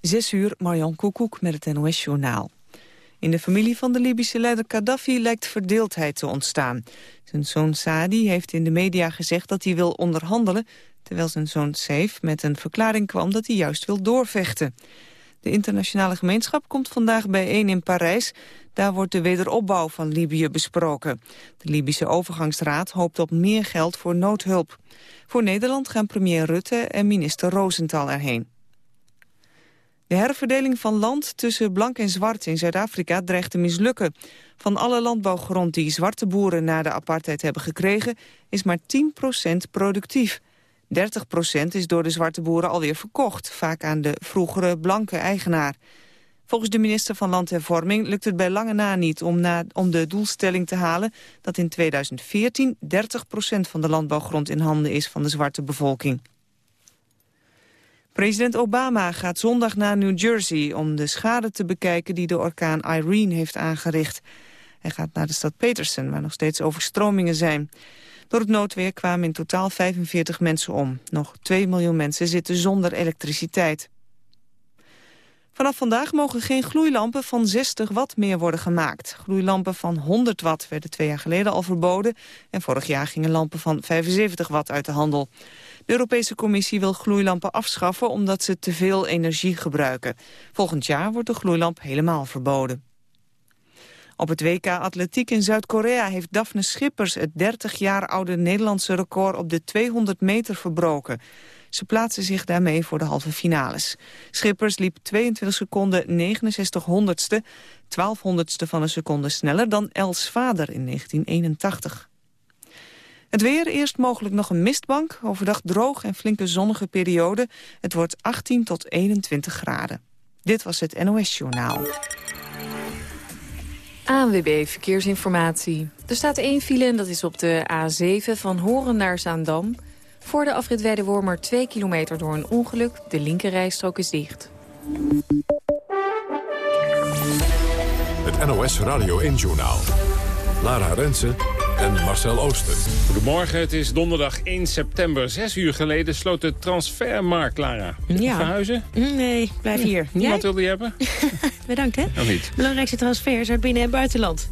Zes uur, Marjan Koekoek met het NOS-journaal. In de familie van de Libische leider Gaddafi lijkt verdeeldheid te ontstaan. Zijn zoon Saadi heeft in de media gezegd dat hij wil onderhandelen... terwijl zijn zoon Saif met een verklaring kwam dat hij juist wil doorvechten. De internationale gemeenschap komt vandaag bijeen in Parijs. Daar wordt de wederopbouw van Libië besproken. De Libische overgangsraad hoopt op meer geld voor noodhulp. Voor Nederland gaan premier Rutte en minister Rosenthal erheen. De herverdeling van land tussen blank en zwart in Zuid-Afrika dreigt te mislukken. Van alle landbouwgrond die zwarte boeren na de apartheid hebben gekregen... is maar 10% productief. 30% is door de zwarte boeren alweer verkocht, vaak aan de vroegere blanke eigenaar. Volgens de minister van Landhervorming lukt het bij lange na niet om, om de doelstelling te halen dat in 2014 30% van de landbouwgrond in handen is van de zwarte bevolking. President Obama gaat zondag naar New Jersey om de schade te bekijken die de orkaan Irene heeft aangericht. Hij gaat naar de stad Peterson, waar nog steeds overstromingen zijn. Door het noodweer kwamen in totaal 45 mensen om. Nog 2 miljoen mensen zitten zonder elektriciteit. Vanaf vandaag mogen geen gloeilampen van 60 watt meer worden gemaakt. Gloeilampen van 100 watt werden twee jaar geleden al verboden... en vorig jaar gingen lampen van 75 watt uit de handel. De Europese Commissie wil gloeilampen afschaffen omdat ze te veel energie gebruiken. Volgend jaar wordt de gloeilamp helemaal verboden. Op het WK Atletiek in Zuid-Korea heeft Daphne Schippers het 30 jaar oude Nederlandse record op de 200 meter verbroken. Ze plaatsen zich daarmee voor de halve finales. Schippers liep 22 seconden 69 honderdste, 12 honderdste van een seconde sneller dan Els vader in 1981. Het weer, eerst mogelijk nog een mistbank. Overdag droog en flinke zonnige periode. Het wordt 18 tot 21 graden. Dit was het NOS Journaal. ANWB Verkeersinformatie. Er staat één file en dat is op de A7 van Horen naar Zaandam. Voor de afrit Weidewormer 2 kilometer door een ongeluk. De linkerrijstrook is dicht. Het NOS Radio 1 Journaal. Lara Rensen en Marcel Ooster. Goedemorgen, het is donderdag 1 september. Zes uur geleden sloot de transfermarkt, Lara. Ja. Verhuizen? Nee, blijf hier. Niemand wilde je hebben? Bedankt, hè? Nog niet. Belangrijkste transfers uit binnen- en buitenland.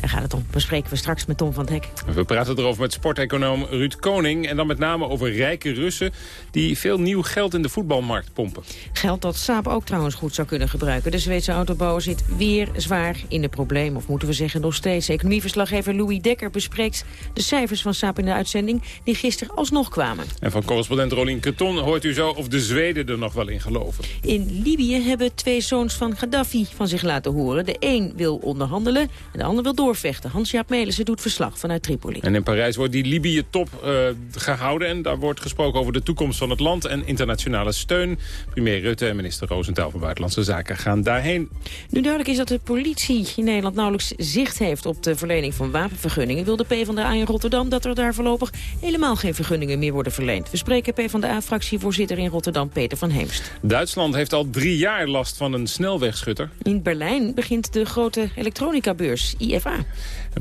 Daar gaat het om. Bespreken we straks met Tom van het Hek. We praten erover met sporteconoom Ruud Koning. En dan met name over rijke Russen die veel nieuw geld in de voetbalmarkt pompen. Geld dat Saab ook trouwens goed zou kunnen gebruiken. De Zweedse autobouwer zit weer zwaar in de problemen. Of moeten we zeggen nog steeds. Economieverslaggever Louis Dekker bespreekt de cijfers van Saab in de uitzending... die gisteren alsnog kwamen. En van correspondent Rolien Kreton hoort u zo of de Zweden er nog wel in geloven. In Libië hebben twee zoons van Gaddafi van zich laten horen. De een wil onderhandelen en de ander wil door doorvechten. Hans-Jaap Melissen doet verslag vanuit Tripoli. En in Parijs wordt die Libië-top uh, gehouden. En daar wordt gesproken over de toekomst van het land en internationale steun. Premier Rutte en minister Roosentaal van Buitenlandse Zaken gaan daarheen. Nu duidelijk is dat de politie in Nederland nauwelijks zicht heeft op de verlening van wapenvergunningen. Wil de PvdA in Rotterdam dat er daar voorlopig helemaal geen vergunningen meer worden verleend. We spreken PvdA-fractievoorzitter in Rotterdam, Peter van Heemst. Duitsland heeft al drie jaar last van een snelwegschutter. In Berlijn begint de grote elektronica-beurs IFA.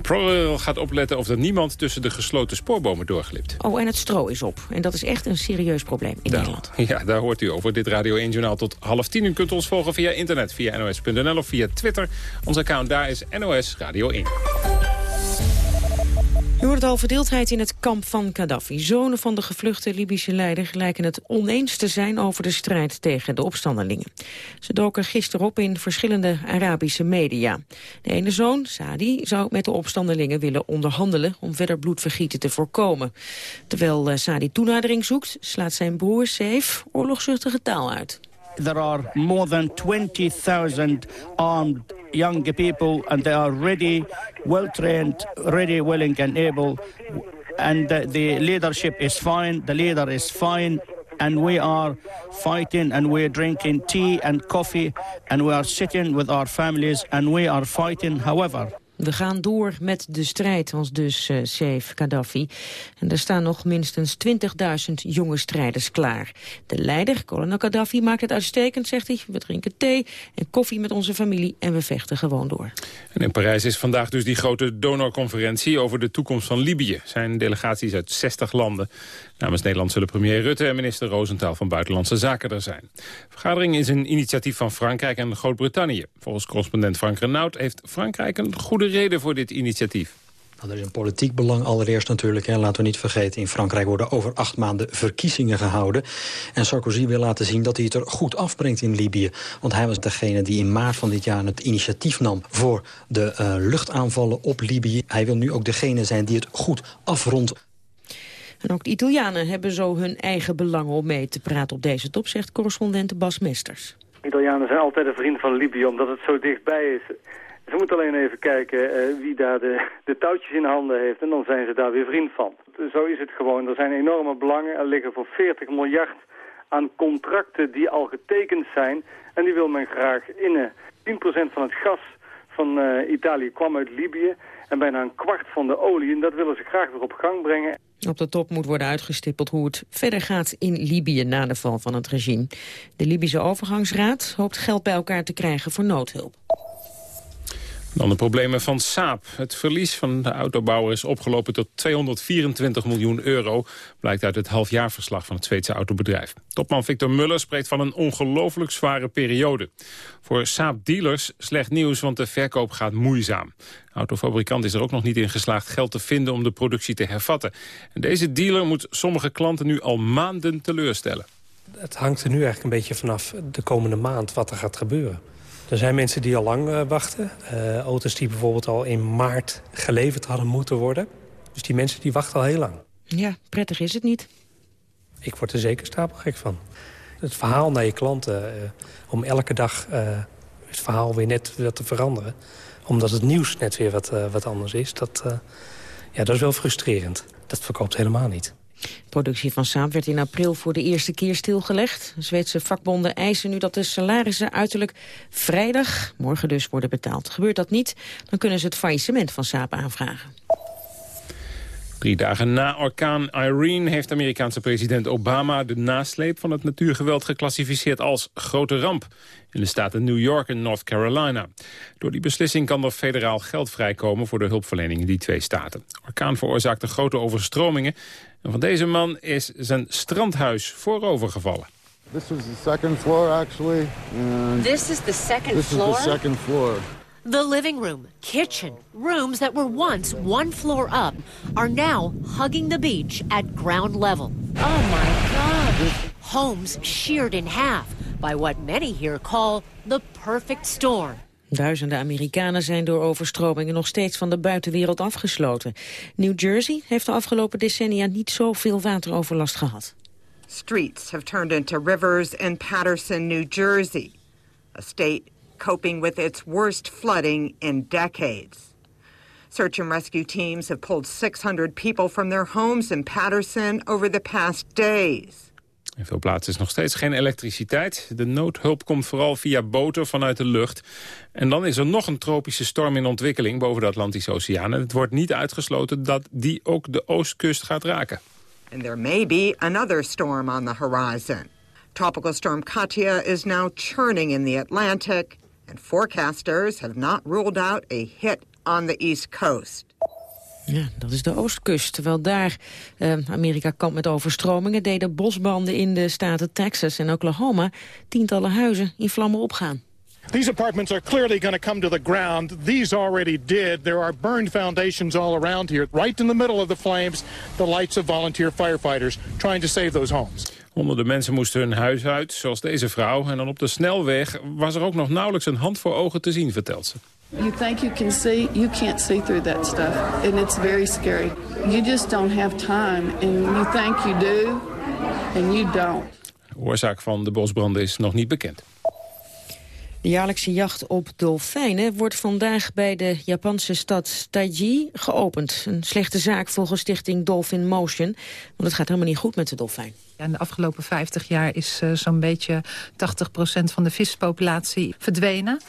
ProRail gaat opletten of er niemand tussen de gesloten spoorbomen doorglipt. Oh, en het stro is op. En dat is echt een serieus probleem in Nederland. Ja, daar hoort u over. Dit Radio 1 Journaal tot half tien. U kunt ons volgen via internet, via nos.nl of via Twitter. Ons account daar is NOS Radio 1. Hoort al verdeeldheid in het kamp van Gaddafi. Zonen van de gevluchte Libische leider lijken het oneens te zijn over de strijd tegen de opstandelingen. Ze doken gisteren op in verschillende Arabische media. De ene zoon, Sadi, zou met de opstandelingen willen onderhandelen om verder bloedvergieten te voorkomen. Terwijl eh, Sadi toenadering zoekt, slaat zijn broer Seif oorlogzuchtige taal uit. There are more than 20,000 armed young people and they are ready, well trained, ready, willing and able. And the, the leadership is fine, the leader is fine, and we are fighting and we're drinking tea and coffee and we are sitting with our families and we are fighting however. We gaan door met de strijd, als dus uh, Saif Gaddafi. En er staan nog minstens 20.000 jonge strijders klaar. De leider, kolonel Gaddafi, maakt het uitstekend, zegt hij. We drinken thee en koffie met onze familie en we vechten gewoon door. En in Parijs is vandaag dus die grote donorconferentie over de toekomst van Libië. zijn delegaties uit 60 landen. Namens Nederland zullen premier Rutte en minister Rosenthal van Buitenlandse Zaken er zijn. De vergadering is een initiatief van Frankrijk en Groot-Brittannië. Volgens correspondent Frank Renaud heeft Frankrijk een goede reden voor dit initiatief. Nou, er is een politiek belang allereerst natuurlijk. Hè. Laten we niet vergeten, in Frankrijk worden over acht maanden verkiezingen gehouden. En Sarkozy wil laten zien dat hij het er goed afbrengt in Libië. Want hij was degene die in maart van dit jaar het initiatief nam... voor de uh, luchtaanvallen op Libië. Hij wil nu ook degene zijn die het goed afrondt. En ook de Italianen hebben zo hun eigen belangen om mee te praten op deze top, zegt correspondent Bas Mesters. Italianen zijn altijd een vriend van Libië, omdat het zo dichtbij is. Ze moeten alleen even kijken uh, wie daar de, de touwtjes in handen heeft en dan zijn ze daar weer vriend van. Zo is het gewoon. Er zijn enorme belangen. Er liggen voor 40 miljard aan contracten die al getekend zijn en die wil men graag innen. 10% van het gas van uh, Italië kwam uit Libië en bijna een kwart van de olie en dat willen ze graag weer op gang brengen. Op de top moet worden uitgestippeld hoe het verder gaat in Libië na de val van het regime. De Libische overgangsraad hoopt geld bij elkaar te krijgen voor noodhulp. Dan de problemen van Saab. Het verlies van de autobouwer is opgelopen tot 224 miljoen euro... blijkt uit het halfjaarverslag van het Zweedse autobedrijf. Topman Victor Muller spreekt van een ongelooflijk zware periode. Voor Saab-dealers slecht nieuws, want de verkoop gaat moeizaam. De autofabrikant is er ook nog niet in geslaagd geld te vinden om de productie te hervatten. En deze dealer moet sommige klanten nu al maanden teleurstellen. Het hangt er nu eigenlijk een beetje vanaf de komende maand wat er gaat gebeuren. Er zijn mensen die al lang uh, wachten. Uh, auto's die bijvoorbeeld al in maart geleverd hadden moeten worden. Dus die mensen die wachten al heel lang. Ja, prettig is het niet. Ik word er zeker stapelgek van. Het verhaal naar je klanten, uh, om elke dag het verhaal weer net wat te veranderen. Omdat het nieuws net weer wat, wat anders is. Dat, ja, dat is wel frustrerend. Dat verkoopt helemaal niet. De productie van Saab werd in april voor de eerste keer stilgelegd. Zweedse vakbonden eisen nu dat de salarissen uiterlijk vrijdag, morgen dus, worden betaald. Gebeurt dat niet, dan kunnen ze het faillissement van Saab aanvragen. Drie dagen na orkaan Irene heeft Amerikaanse president Obama de nasleep van het natuurgeweld geclassificeerd als grote ramp in de staten New York en North Carolina. Door die beslissing kan er federaal geld vrijkomen voor de hulpverlening in die twee staten. orkaan veroorzaakte grote overstromingen en van deze man is zijn strandhuis voorovergevallen. This was the second floor actually. this is the second this floor? This is the second floor. The living room, kitchen, rooms that were once one floor up are now hugging the beach at ground level. Oh my God! Homes sheared in half by what many here call the perfect storm. Duizenden Amerikanen zijn door overstromingen nog steeds van de buitenwereld afgesloten. New Jersey heeft de afgelopen decennia niet zoveel wateroverlast gehad. Streets have turned into rivers in Patterson, New Jersey. A state coping with its worst flooding in decades. Search and rescue teams have pulled 600 people from their homes in Patterson over the past days. In veel plaatsen is nog steeds geen elektriciteit. De noodhulp komt vooral via boten vanuit de lucht. En dan is er nog een tropische storm in ontwikkeling boven de Atlantische Oceaan. En het wordt niet uitgesloten dat die ook de oostkust gaat raken. And there may be another storm on the horizon. Tropical storm Katia is now churning in the Atlantic. And forecasters have not ruled out a hit on the east coast. Ja, dat is de oostkust. Terwijl daar eh, Amerika kampt met overstromingen... deden bosbranden in de staten Texas en Oklahoma... tientallen huizen in vlammen opgaan. These apartments are clearly going to come to the ground. These already did. There are burned foundations all around here. Right in the middle of the flames, the lights of volunteer firefighters trying to save those homes. Honderden mensen moesten hun huis uit, zoals deze vrouw. En dan op de snelweg was er ook nog nauwelijks een hand voor ogen te zien, vertelt ze. You think you can see, you can't see through that stuff. And it's very scary. You just don't have time. And you think you do, and you don't. De oorzaak van de bosbranden is nog niet bekend. De jaarlijkse jacht op dolfijnen wordt vandaag bij de Japanse stad Taiji geopend. Een slechte zaak volgens stichting Dolphin Motion, want het gaat helemaal niet goed met de dolfijn. In de afgelopen 50 jaar is uh, zo'n beetje 80% van de vispopulatie verdwenen.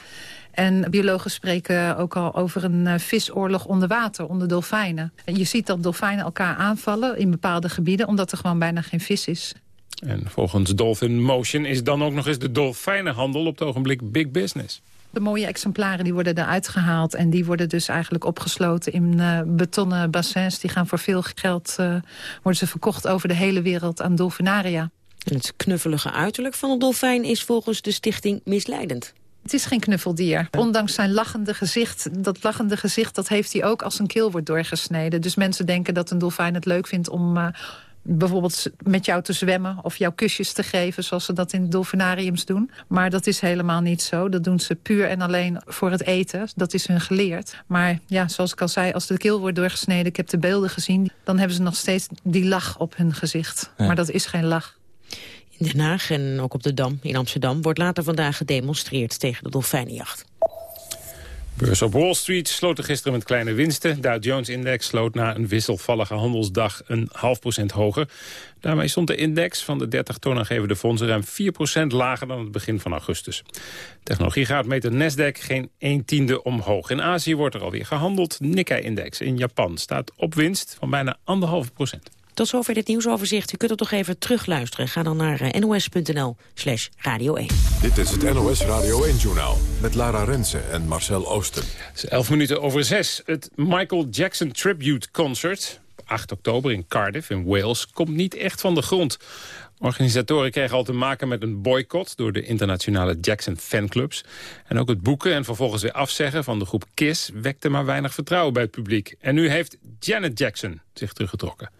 En biologen spreken ook al over een uh, visoorlog onder water, onder dolfijnen. En je ziet dat dolfijnen elkaar aanvallen in bepaalde gebieden... omdat er gewoon bijna geen vis is. En volgens Dolphin Motion is dan ook nog eens de dolfijnenhandel op het ogenblik big business. De mooie exemplaren die worden eruit gehaald... en die worden dus eigenlijk opgesloten in uh, betonnen bassins. Die gaan voor veel geld uh, worden ze verkocht over de hele wereld aan dolfinaria. En het knuffelige uiterlijk van een dolfijn is volgens de stichting misleidend. Het is geen knuffeldier. Ondanks zijn lachende gezicht, dat lachende gezicht... dat heeft hij ook als een keel wordt doorgesneden. Dus mensen denken dat een dolfijn het leuk vindt om... Uh, bijvoorbeeld met jou te zwemmen of jouw kusjes te geven... zoals ze dat in de dolfinariums doen. Maar dat is helemaal niet zo. Dat doen ze puur en alleen voor het eten. Dat is hun geleerd. Maar ja, zoals ik al zei, als de keel wordt doorgesneden... ik heb de beelden gezien, dan hebben ze nog steeds die lach op hun gezicht. Maar dat is geen lach. In Den Haag en ook op de Dam in Amsterdam wordt later vandaag gedemonstreerd tegen de dolfijnenjacht. Beurs op Wall Street sloten gisteren met kleine winsten. Dow Jones-index sloot na een wisselvallige handelsdag een half procent hoger. Daarmee stond de index van de 30 toonaangevende fondsen ruim 4 procent lager dan het begin van augustus. Technologie gaat met de Nasdaq geen 1 tiende omhoog. In Azië wordt er alweer gehandeld. Nikkei-index in Japan staat op winst van bijna anderhalf procent. Tot zover dit nieuwsoverzicht. U kunt het toch even terugluisteren. Ga dan naar eh, nos.nl slash radio 1. Dit is het NOS Radio 1-journaal met Lara Rensen en Marcel Oosten. Het is 11 minuten over 6. Het Michael Jackson Tribute Concert, 8 oktober in Cardiff in Wales, komt niet echt van de grond. Organisatoren kregen al te maken met een boycott door de internationale Jackson fanclubs. En ook het boeken en vervolgens weer afzeggen van de groep KISS wekte maar weinig vertrouwen bij het publiek. En nu heeft Janet Jackson zich teruggetrokken.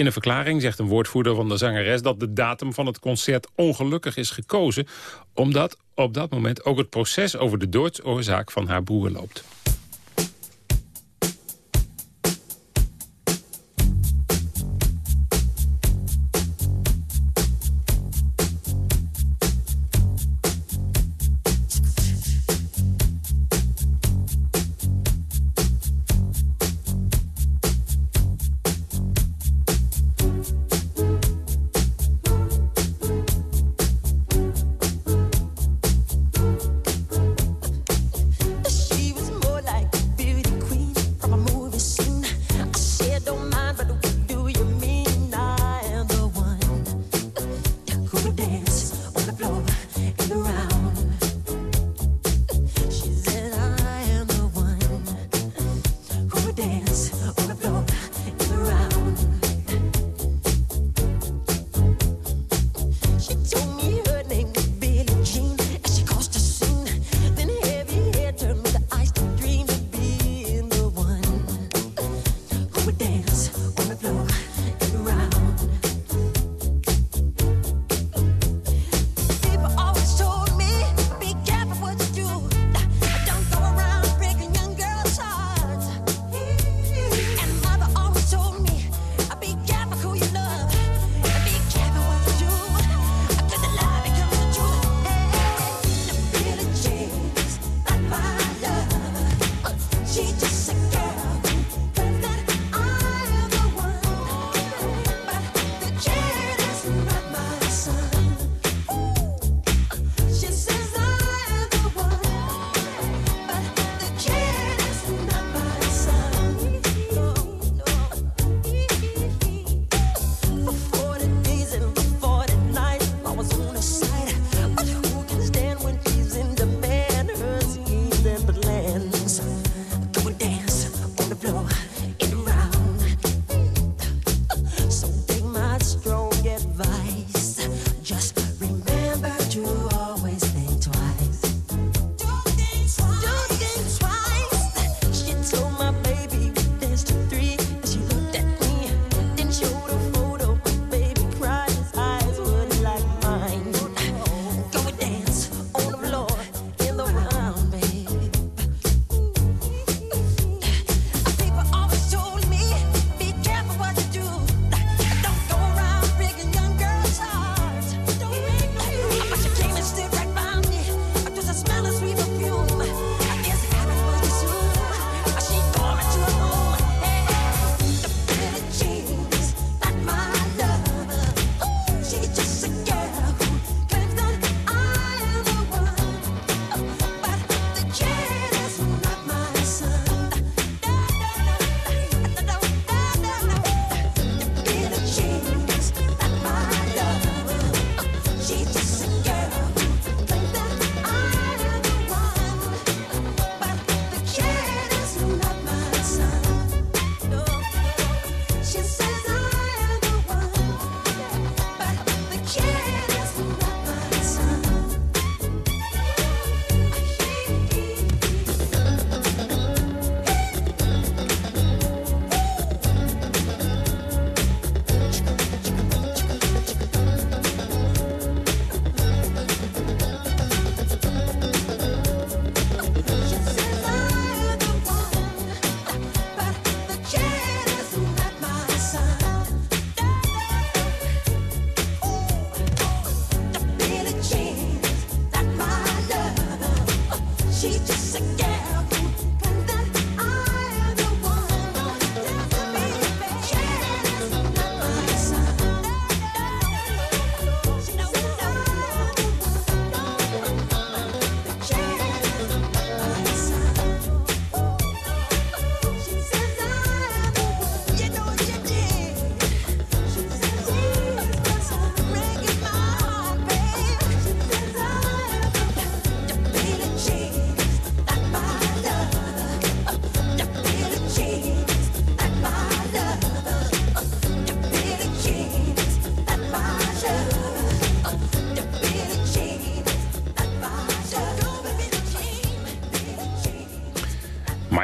In een verklaring zegt een woordvoerder van de zangeres... dat de datum van het concert ongelukkig is gekozen... omdat op dat moment ook het proces over de doodsoorzaak van haar broer loopt.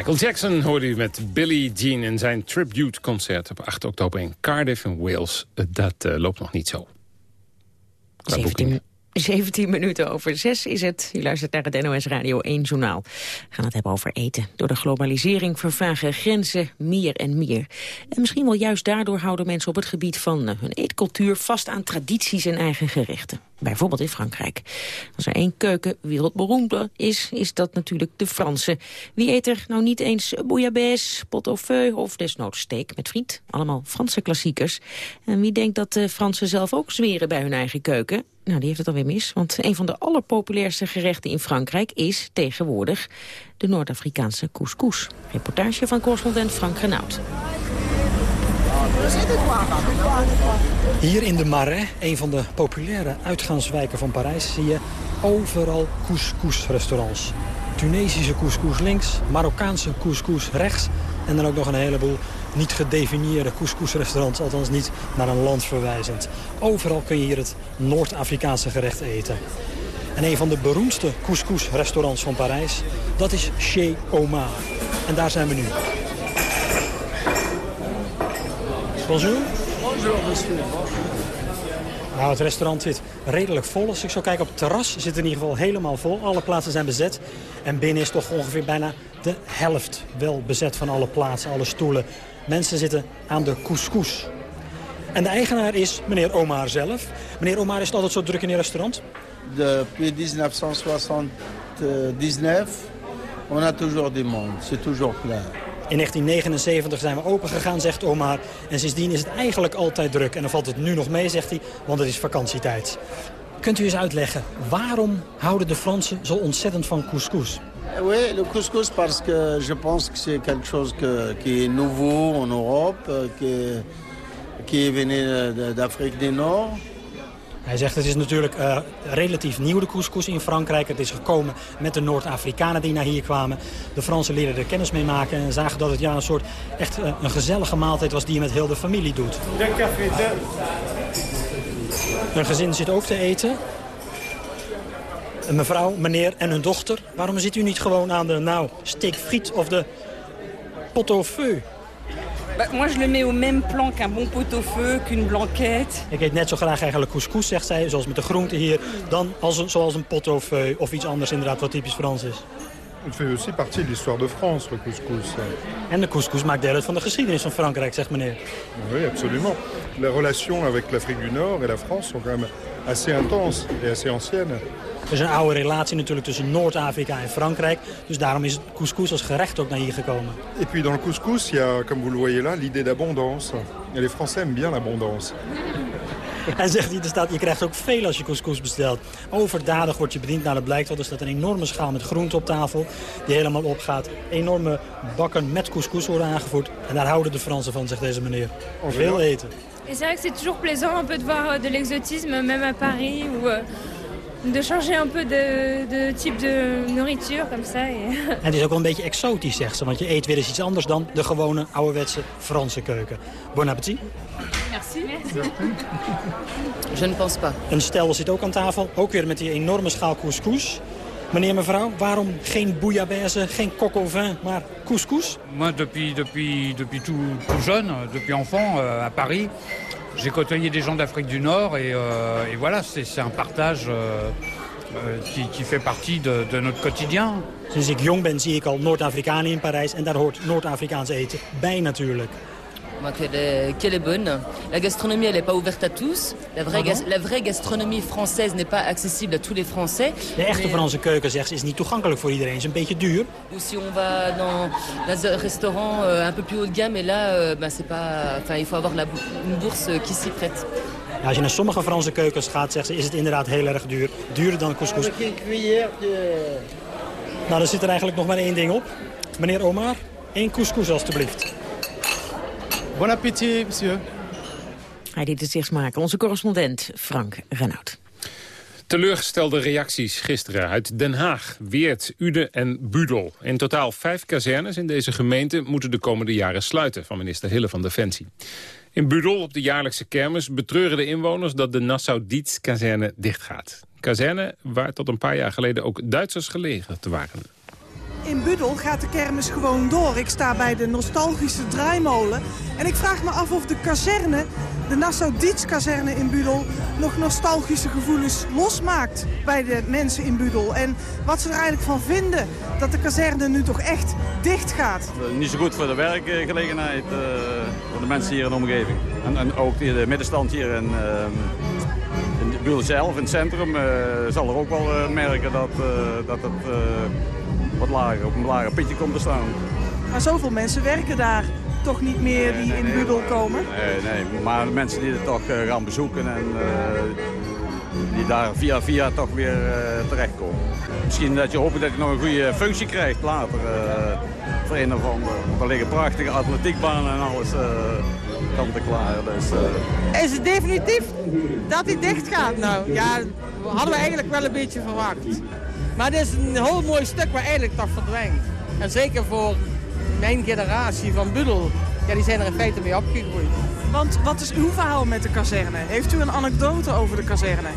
Michael Jackson hoorde u met Billie Jean in zijn tribute-concert op 8 oktober in Cardiff in Wales. Dat uh, loopt nog niet zo. 17, 17 minuten over 6 is het. U luistert naar het NOS Radio 1 journaal. We gaan het hebben over eten. Door de globalisering vervagen grenzen meer en meer. En misschien wel juist daardoor houden mensen op het gebied van eh, hun eetcultuur vast aan tradities en eigen gerechten. Bijvoorbeeld in Frankrijk. Als er één keuken wereldberoemd is, is dat natuurlijk de Franse. Wie eet er nou niet eens bouillabaisse, pot au feu of desnoods steak met friet? Allemaal Franse klassiekers. En wie denkt dat de Fransen zelf ook zweren bij hun eigen keuken? Nou, die heeft het alweer mis, want een van de allerpopulairste gerechten in Frankrijk is tegenwoordig de Noord-Afrikaanse couscous. Reportage van correspondent Frank Renaud. Hier in de Marais, een van de populaire uitgaanswijken van Parijs... zie je overal couscous-restaurants. Tunesische couscous links, Marokkaanse couscous rechts... en dan ook nog een heleboel niet gedefinieerde couscous-restaurants... althans niet naar een land verwijzend. Overal kun je hier het Noord-Afrikaanse gerecht eten. En een van de beroemdste couscous-restaurants van Parijs... dat is Chez Omar. En daar zijn we nu. Bonjour. Bonjour, monsieur. Nou, het restaurant zit redelijk vol. Als ik zo kijk op het terras zit het in ieder geval helemaal vol. Alle plaatsen zijn bezet. En binnen is toch ongeveer bijna de helft wel bezet van alle plaatsen, alle stoelen. Mensen zitten aan de couscous. En de eigenaar is meneer Omar zelf. Meneer Omar, is het altijd zo druk in het restaurant? Depuis 1979, on a toujours du monde. C'est toujours plein. In 1979 zijn we open gegaan, zegt Omar. En sindsdien is het eigenlijk altijd druk. En dan valt het nu nog mee, zegt hij, want het is vakantietijd. Kunt u eens uitleggen, waarom houden de Fransen zo ontzettend van couscous? Oui, le couscous parce que je pense que c'est quelque chose qui est nouveau en Europe, euh, qui, qui est venu d'Afrique du Nord. Hij zegt het is natuurlijk uh, relatief nieuw de couscous in Frankrijk. Het is gekomen met de Noord-Afrikanen die naar hier kwamen. De Fransen leerden er kennis mee maken en zagen dat het ja, een soort echt uh, een gezellige maaltijd was die je met heel de familie doet. Een gezin zit ook te eten. Een mevrouw, meneer en hun dochter. Waarom zit u niet gewoon aan de nou, steak friet of de pot au feu? Bah, moi, je le mets au même plan qu'un bon pot-au-feu, qu'une blanquette. Ik eet net zo graag eigenlijk couscous, zegt zij, zoals met de groenten hier, dan als een, zoals een pot-au-feu of iets anders inderdaad wat typisch Frans is. Het fait aussi partie de l'histoire de France, le couscous. En de couscous maakt deel uit van de geschiedenis van Frankrijk, zegt meneer. Oui, absolument. Les relations avec l'Afrique du Nord et la France sont quand même assez intenses et assez anciennes. Er is een oude relatie natuurlijk tussen Noord-Afrika en Frankrijk. Dus daarom is couscous als gerecht ook naar hier gekomen. Et puis dans le couscous, il y a, comme vous le voyez là, l'idée d'abondance. Et les Français aiment bien l'abondance. En zegt hij, er staat, je krijgt ook veel als je couscous bestelt. Overdadig wordt je bediend. Nou, dat blijkt wel. Er staat een enorme schaal met groenten op tafel. Die helemaal opgaat. Enorme bakken met couscous worden aangevoerd. En daar houden de Fransen van, zegt deze meneer. Veel eten. Et c'est vrai que c'est toujours plaisant un peu de voir euh, de l'exotisme, même à Paris, où euh, de changer un peu de, de type de nourriture, comme ça. En het is ook wel een beetje exotisch, zegt ze. Want je eet weer eens iets anders dan de gewone ouderwetse Franse keuken. Bon appétit. Merci. Je ne pense pas. Een stel zit ook aan tafel, ook weer met die enorme schaal couscous. Meneer, mevrouw, waarom geen bouillabaisse, geen coq au vin, maar couscous? Moi, depuis, depuis, depuis tout, tout jeune, depuis enfant, euh, à Paris, j'ai côtoyé des gens d'Afrique du Nord et, euh, et voilà, c'est un partage euh, qui, qui, fait partie de, de, notre quotidien. Sinds ik jong ben zie ik al Noord-Afrikanen in Parijs en daar hoort Noord-Afrikaans eten bij natuurlijk. Qu'elle est, qu est, bonne. La gastronomie, elle n'est pas ouverte à tous. La vraie, Ah la vraie gastronomie française n'est pas accessible à tous les Français. De echte Franse keuken, zegt ze, is niet toegankelijk voor iedereen. Is een beetje duur. Ou si on va dans, dans un restaurant euh, un peu plus haut de gamme, et là, euh, ben, c'est pas, enfin, il faut avoir la, une bourse qui s'y prête. Ja, als je naar sommige Franse keukens gaat, zegt ze, is het inderdaad heel erg duur. Duurder dan couscous. Nou, er zit er eigenlijk nog maar één ding op. Meneer Omar, één couscous alstublieft. Bon appétit, monsieur. Hij deed het zich smaken. Onze correspondent Frank Renaud. Teleurgestelde reacties gisteren uit Den Haag, Weert, Uden en Budel. In totaal vijf kazernes in deze gemeente moeten de komende jaren sluiten... van minister Hille van Defensie. In Budel, op de jaarlijkse kermis, betreuren de inwoners... dat de Nassau-Dietz-kazerne dichtgaat. Kazerne waar tot een paar jaar geleden ook Duitsers gelegen te waren. In Budel gaat de kermis gewoon door. Ik sta bij de nostalgische draaimolen. En ik vraag me af of de kazerne, de Nassau-Dietz-kazerne in Budel... nog nostalgische gevoelens losmaakt bij de mensen in Budel. En wat ze er eigenlijk van vinden dat de kazerne nu toch echt dicht gaat. Niet zo goed voor de werkgelegenheid, uh, voor de mensen hier in de omgeving. En, en ook de middenstand hier in, uh, in Budel zelf, in het centrum, uh, zal er ook wel merken dat, dat het wat lager, op een lager pitje komt te staan. Maar zoveel mensen werken daar toch niet meer die in Budel komen? Nee, nee, maar de mensen die het toch gaan bezoeken en die daar via via toch weer uh, terechtkomen. Misschien dat je hoopt dat je nog een goede functie krijgt later. Uh, voor een of ander. Er liggen prachtige atletiekbanen en alles uh, kant en klaar. Dus, Is het definitief dat hij dicht gaat? Nou, ja, hadden we eigenlijk wel een beetje verwacht. Maar het is een heel mooi stuk waar eigenlijk toch verdwijnt. En zeker voor mijn generatie van Budel, ja, die zijn er in feite mee opgegroeid. Want wat is uw verhaal met de kazerne? Heeft u een anekdote over de kazerne?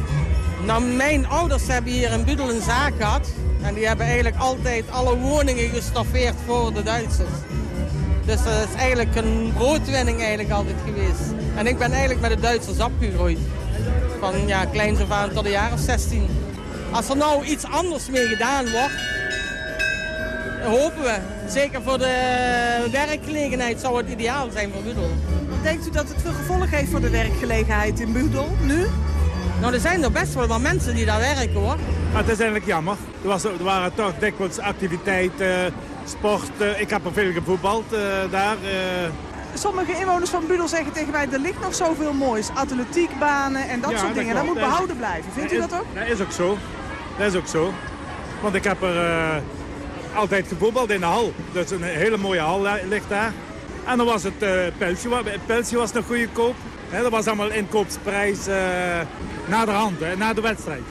Nou, mijn ouders hebben hier in Budel een zaak gehad. En die hebben eigenlijk altijd alle woningen gestaffeerd voor de Duitsers. Dus dat is eigenlijk een broodwinning eigenlijk altijd geweest. En ik ben eigenlijk met de Duitsers opgegroeid. Van ja, kleins af aan tot de jaren 16. Als er nou iets anders mee gedaan wordt, hopen we. Zeker voor de werkgelegenheid zou het ideaal zijn voor Budel. Denkt u dat het veel gevolg heeft voor de werkgelegenheid in Budel, nu? Nou, er zijn er best wel wat mensen die daar werken, hoor. Maar het is eigenlijk jammer. Er, was, er waren toch dikwijls activiteiten, sport. Uh, ik heb er veel gevoetbald uh, daar. Uh... Sommige inwoners van Budel zeggen tegen mij, er ligt nog zoveel moois. Atletiekbanen en dat ja, soort dingen. Dat, dat moet behouden blijven. Vindt dat u dat ook? Dat is ook zo. Dat is ook zo. Want ik heb er altijd gevoetbald in de hal. Dus een hele mooie hal ligt daar. En dan was het uh, Pelsje, het Pelsje was nog goedkoop. He, dat was allemaal inkoopsprijs uh, na de hand, hè, na de wedstrijd.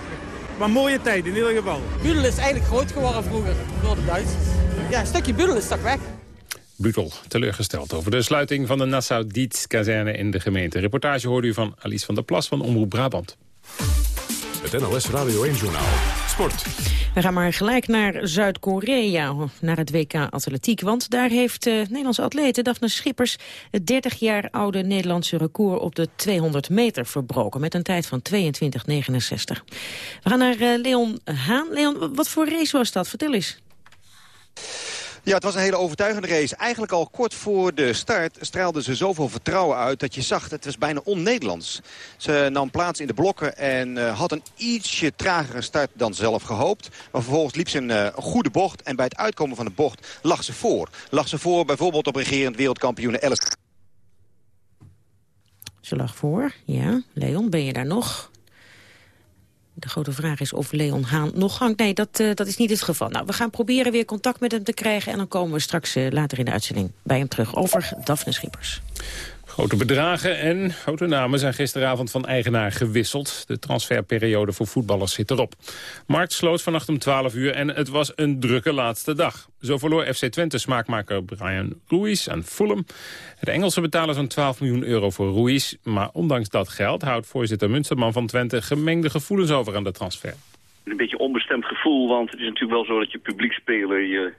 maar mooie tijd in ieder geval. Budel is eigenlijk groot geworden vroeger door de Duitsers. Ja, een stukje Budel is toch weg. Budel teleurgesteld over de sluiting van de Nassau-Dietz-kazerne in de gemeente. Reportage hoorde u van Alice van der Plas van Omroep Brabant. Het NLS Radio 1-journaal. Sport. We gaan maar gelijk naar Zuid-Korea, naar het WK Atletiek. Want daar heeft uh, Nederlandse atlete Daphne Schippers... het 30 jaar oude Nederlandse record op de 200 meter verbroken... met een tijd van 22,69. We gaan naar uh, Leon Haan. Leon, wat voor race was dat? Vertel eens. Ja, het was een hele overtuigende race. Eigenlijk al kort voor de start straalde ze zoveel vertrouwen uit... dat je zag, het was bijna on-Nederlands. Ze nam plaats in de blokken en uh, had een ietsje tragere start dan zelf gehoopt. Maar vervolgens liep ze een uh, goede bocht. En bij het uitkomen van de bocht lag ze voor. Lag ze voor bijvoorbeeld op regerend wereldkampioen Alice. Ze lag voor, ja. Leon, ben je daar nog? De grote vraag is of Leon Haan nog hangt. Nee, dat, uh, dat is niet het geval. Nou, we gaan proberen weer contact met hem te krijgen... en dan komen we straks uh, later in de uitzending bij hem terug over Daphne Schippers. Grote bedragen en grote namen zijn gisteravond van eigenaar gewisseld. De transferperiode voor voetballers zit erop. Markt sloot vannacht om 12 uur en het was een drukke laatste dag. Zo verloor FC Twente smaakmaker Brian Ruiz aan Fulham. De Engelsen betalen zo'n 12 miljoen euro voor Ruiz. Maar ondanks dat geld houdt voorzitter Munsterman van Twente gemengde gevoelens over aan de transfer. Een beetje onbestemd gevoel, want het is natuurlijk wel zo dat je publiekspeler je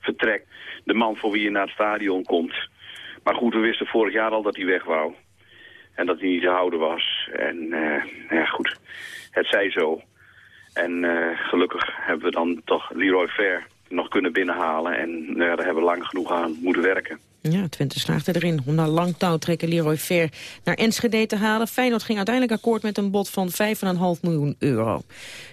vertrekt. De man voor wie je naar het stadion komt maar goed, we wisten vorig jaar al dat hij weg wou. En dat hij niet te houden was. En uh, ja, goed, het zij zo. En uh, gelukkig hebben we dan toch Leroy Fair nog kunnen binnenhalen. En nou daar hebben we lang genoeg aan moeten werken. Ja, Twente slaagde erin om na lang touwtrekken Leroy Fair naar Enschede te halen. Feyenoord ging uiteindelijk akkoord met een bod van 5,5 miljoen euro.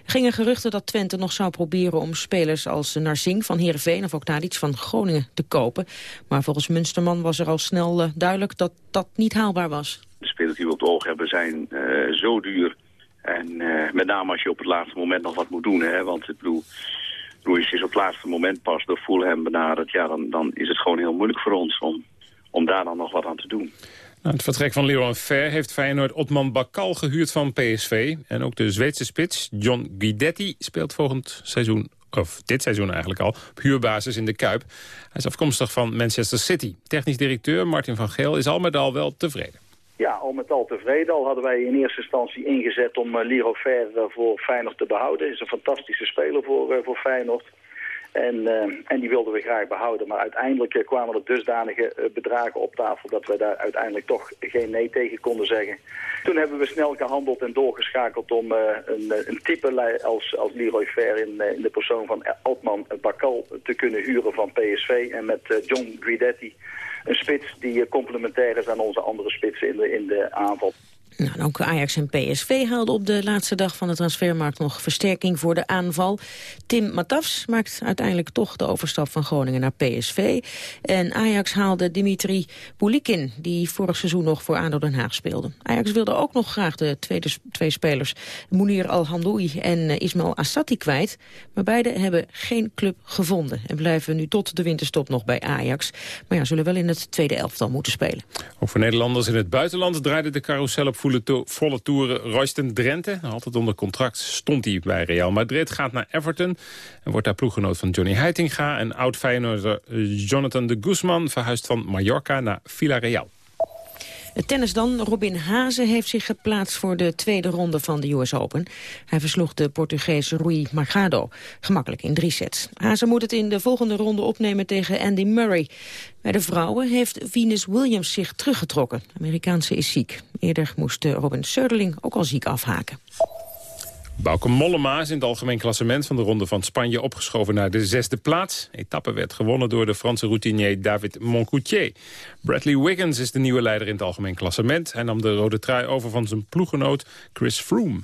Er gingen geruchten dat Twente nog zou proberen om spelers als Narsing van Heerenveen of ook iets van Groningen te kopen. Maar volgens Munsterman was er al snel uh, duidelijk dat dat niet haalbaar was. De spelers die we op het oog hebben zijn uh, zo duur. En uh, met name als je op het laatste moment nog wat moet doen. Hè, want ik bedoel, Ruiz is op het laatste moment pas door Fulham benaderd... ja, dan, dan is het gewoon heel moeilijk voor ons om, om daar dan nog wat aan te doen. Nou, het vertrek van Leroy Fair heeft Feyenoord Otman Bakal gehuurd van PSV. En ook de Zweedse spits John Guidetti speelt volgend seizoen of dit seizoen eigenlijk al, op huurbasis in de Kuip. Hij is afkomstig van Manchester City. Technisch directeur Martin van Geel is al met al wel tevreden. Ja, al met al tevreden. Al hadden wij in eerste instantie ingezet om uh, Liro uh, voor Feyenoord te behouden. Is een fantastische speler voor, uh, voor Feyenoord. En, eh, en die wilden we graag behouden. Maar uiteindelijk eh, kwamen er dusdanige eh, bedragen op tafel dat we daar uiteindelijk toch geen nee tegen konden zeggen. Toen hebben we snel gehandeld en doorgeschakeld om een, een type als, als Leroy Fair in, in de persoon van Altman Bakal te kunnen huren van PSV. En met John Guidetti een spits die complementair is aan onze andere spitsen in de, in de aanval. Nou, ook Ajax en PSV haalden op de laatste dag van de transfermarkt nog versterking voor de aanval. Tim Matafs maakt uiteindelijk toch de overstap van Groningen naar PSV. En Ajax haalde Dimitri Boulikin, die vorig seizoen nog voor ADO Den Haag speelde. Ajax wilde ook nog graag de tweede, twee spelers, Mounir Al-Hamdoui en uh, Ismail Assati kwijt. Maar beide hebben geen club gevonden en blijven nu tot de winterstop nog bij Ajax. Maar ja, zullen wel in het tweede elftal moeten spelen. Ook voor Nederlanders in het buitenland draaide de carousel op volle, to volle toeren. Royston Drenthe, altijd onder contract, stond hij bij Real Madrid. Gaat naar Everton en wordt daar ploeggenoot van Johnny Heitinga. En oud-Feyenoorder Jonathan de Guzman verhuist van Mallorca naar Villarreal. Het tennis dan. Robin Hazen heeft zich geplaatst voor de tweede ronde van de US Open. Hij versloeg de Portugees Rui Margado gemakkelijk in drie sets. Hazen moet het in de volgende ronde opnemen tegen Andy Murray. Bij de vrouwen heeft Venus Williams zich teruggetrokken. De Amerikaanse is ziek. Eerder moest Robin Söderling ook al ziek afhaken. Bauke Mollema is in het algemeen klassement van de Ronde van Spanje opgeschoven naar de zesde plaats. Etappe werd gewonnen door de Franse routinier David Moncoutier. Bradley Wiggins is de nieuwe leider in het algemeen klassement. Hij nam de rode trui over van zijn ploeggenoot Chris Froome.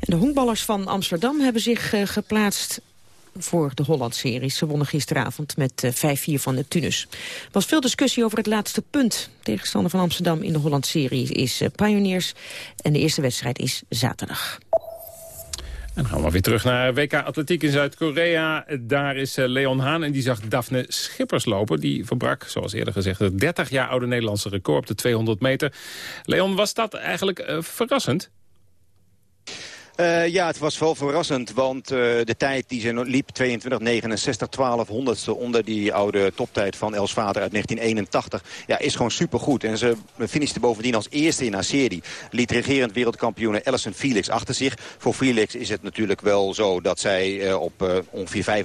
De honkballers van Amsterdam hebben zich uh, geplaatst voor de Holland-series. Ze wonnen gisteravond met 5-4 eh, van de Tunis. Er was veel discussie over het laatste punt. Tegenstander van Amsterdam in de Holland-serie is uh, Pioneers. En de eerste wedstrijd is zaterdag. En dan gaan we weer terug naar WK Atletiek in Zuid-Korea. Daar is eh, Leon Haan en die zag Daphne Schippers lopen. Die verbrak, zoals eerder gezegd, het 30 jaar oude Nederlandse record op de 200 meter. Leon, was dat eigenlijk verrassend? Uh, ja, het was wel verrassend, want uh, de tijd die ze liep, 22.69, 12 honderdste onder die oude toptijd van Els Vader uit 1981, ja, is gewoon supergoed. En ze finishte bovendien als eerste in haar serie. Liet regerend wereldkampioen Alison Felix achter zich. Voor Felix is het natuurlijk wel zo dat zij uh, op ongeveer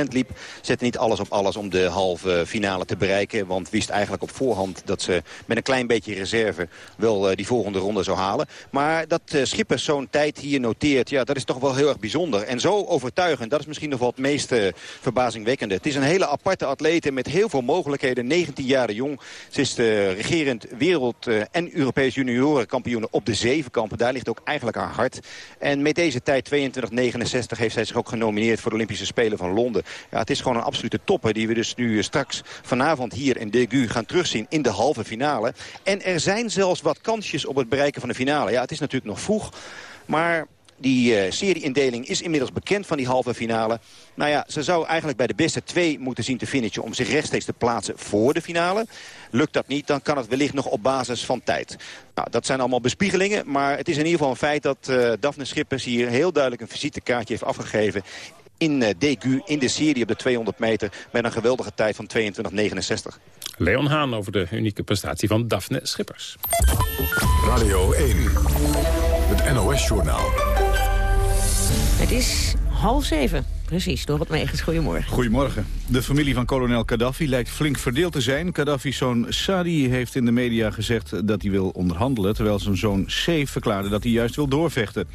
95% liep. Zette niet alles op alles om de halve finale te bereiken, want wist eigenlijk op voorhand dat ze met een klein beetje reserve wel die volgende ronde zou halen. Maar dat Schippers zo'n tijd hier ja, dat is toch wel heel erg bijzonder. En zo overtuigend, dat is misschien nog wel het meest uh, verbazingwekkende. Het is een hele aparte atlete met heel veel mogelijkheden. 19 jaar jong. Ze is de regerend wereld- uh, en Europees juniorenkampioen op de zevenkampen. Daar ligt ook eigenlijk haar hart. En met deze tijd, 22-69, heeft zij zich ook genomineerd voor de Olympische Spelen van Londen. Ja, het is gewoon een absolute topper die we dus nu straks vanavond hier in Degu gaan terugzien in de halve finale. En er zijn zelfs wat kansjes op het bereiken van de finale. Ja, het is natuurlijk nog vroeg. Maar die uh, serieindeling is inmiddels bekend van die halve finale. Nou ja, ze zou eigenlijk bij de beste twee moeten zien te finishen... om zich rechtstreeks te plaatsen voor de finale. Lukt dat niet, dan kan het wellicht nog op basis van tijd. Nou, dat zijn allemaal bespiegelingen, maar het is in ieder geval een feit... dat uh, Daphne Schippers hier heel duidelijk een visitekaartje heeft afgegeven in uh, DQ, in de serie op de 200 meter... met een geweldige tijd van 22,69. Leon Haan over de unieke prestatie van Daphne Schippers. Radio 1, het NOS-journaal. Het is half zeven. Precies, door het Megens. Goedemorgen. Goedemorgen. De familie van kolonel Gaddafi lijkt flink verdeeld te zijn. Gaddafi's zoon Sadi heeft in de media gezegd dat hij wil onderhandelen... terwijl zijn zoon Saif verklaarde dat hij juist wil doorvechten.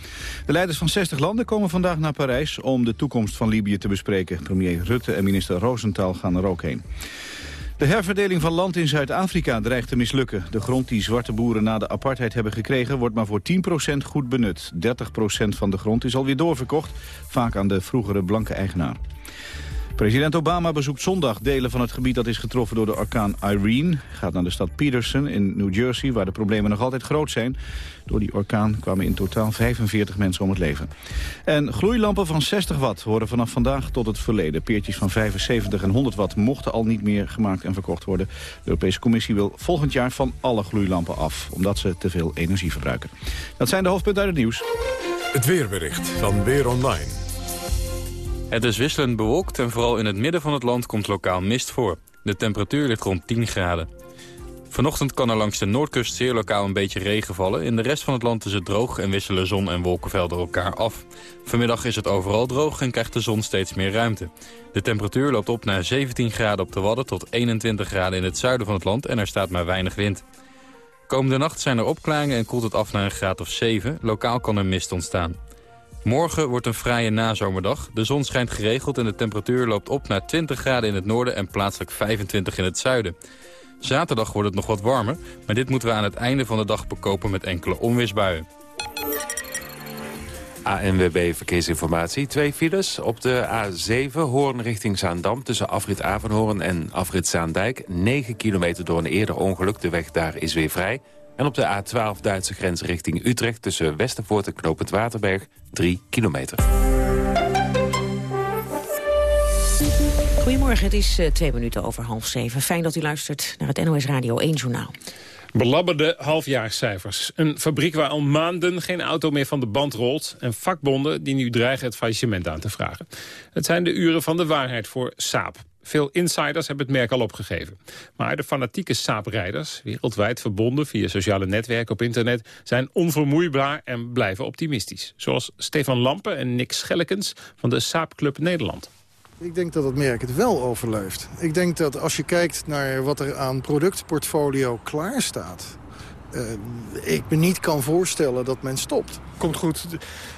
De leiders van 60 landen komen vandaag naar Parijs... om de toekomst van Libië te bespreken. Premier Rutte en minister Rosenthal gaan er ook heen. De herverdeling van land in Zuid-Afrika dreigt te mislukken. De grond die zwarte boeren na de apartheid hebben gekregen... wordt maar voor 10% goed benut. 30% van de grond is alweer doorverkocht, vaak aan de vroegere blanke eigenaar. President Obama bezoekt zondag delen van het gebied dat is getroffen door de orkaan Irene. Gaat naar de stad Peterson in New Jersey, waar de problemen nog altijd groot zijn. Door die orkaan kwamen in totaal 45 mensen om het leven. En gloeilampen van 60 watt horen vanaf vandaag tot het verleden. Peertjes van 75 en 100 watt mochten al niet meer gemaakt en verkocht worden. De Europese Commissie wil volgend jaar van alle gloeilampen af, omdat ze te veel energie verbruiken. Dat zijn de hoofdpunten uit het nieuws. Het weerbericht van Weer Online. Het is wisselend bewolkt en vooral in het midden van het land komt lokaal mist voor. De temperatuur ligt rond 10 graden. Vanochtend kan er langs de noordkust zeer lokaal een beetje regen vallen. In de rest van het land is het droog en wisselen zon en wolkenvelden elkaar af. Vanmiddag is het overal droog en krijgt de zon steeds meer ruimte. De temperatuur loopt op naar 17 graden op de Wadden tot 21 graden in het zuiden van het land en er staat maar weinig wind. Komende nacht zijn er opklaringen en koelt het af naar een graad of 7. Lokaal kan er mist ontstaan. Morgen wordt een fraaie nazomerdag. De zon schijnt geregeld en de temperatuur loopt op naar 20 graden in het noorden en plaatselijk 25 in het zuiden. Zaterdag wordt het nog wat warmer, maar dit moeten we aan het einde van de dag bekopen met enkele onweersbuien. ANWB Verkeersinformatie. Twee files op de A7 Hoorn richting Zaandam... tussen afrit Avanhoorn en afrit Zaandijk. 9 kilometer door een eerder ongeluk. De weg daar is weer vrij. En op de A12 Duitse grens richting Utrecht... tussen Westervoort en Knopend Waterberg 3 kilometer. Goedemorgen, het is uh, twee minuten over half zeven. Fijn dat u luistert naar het NOS Radio 1 Journaal. Belabberde halfjaarscijfers. Een fabriek waar al maanden geen auto meer van de band rolt... en vakbonden die nu dreigen het faillissement aan te vragen. Het zijn de uren van de waarheid voor Saab. Veel insiders hebben het merk al opgegeven. Maar de fanatieke Saab-rijders, wereldwijd verbonden via sociale netwerken op internet... zijn onvermoeibaar en blijven optimistisch. Zoals Stefan Lampen en Nick Schellekens van de Saab Club Nederland. Ik denk dat het merk het wel overleeft. Ik denk dat als je kijkt naar wat er aan productportfolio klaar staat... Uh, ik me niet kan voorstellen dat men stopt. Komt goed.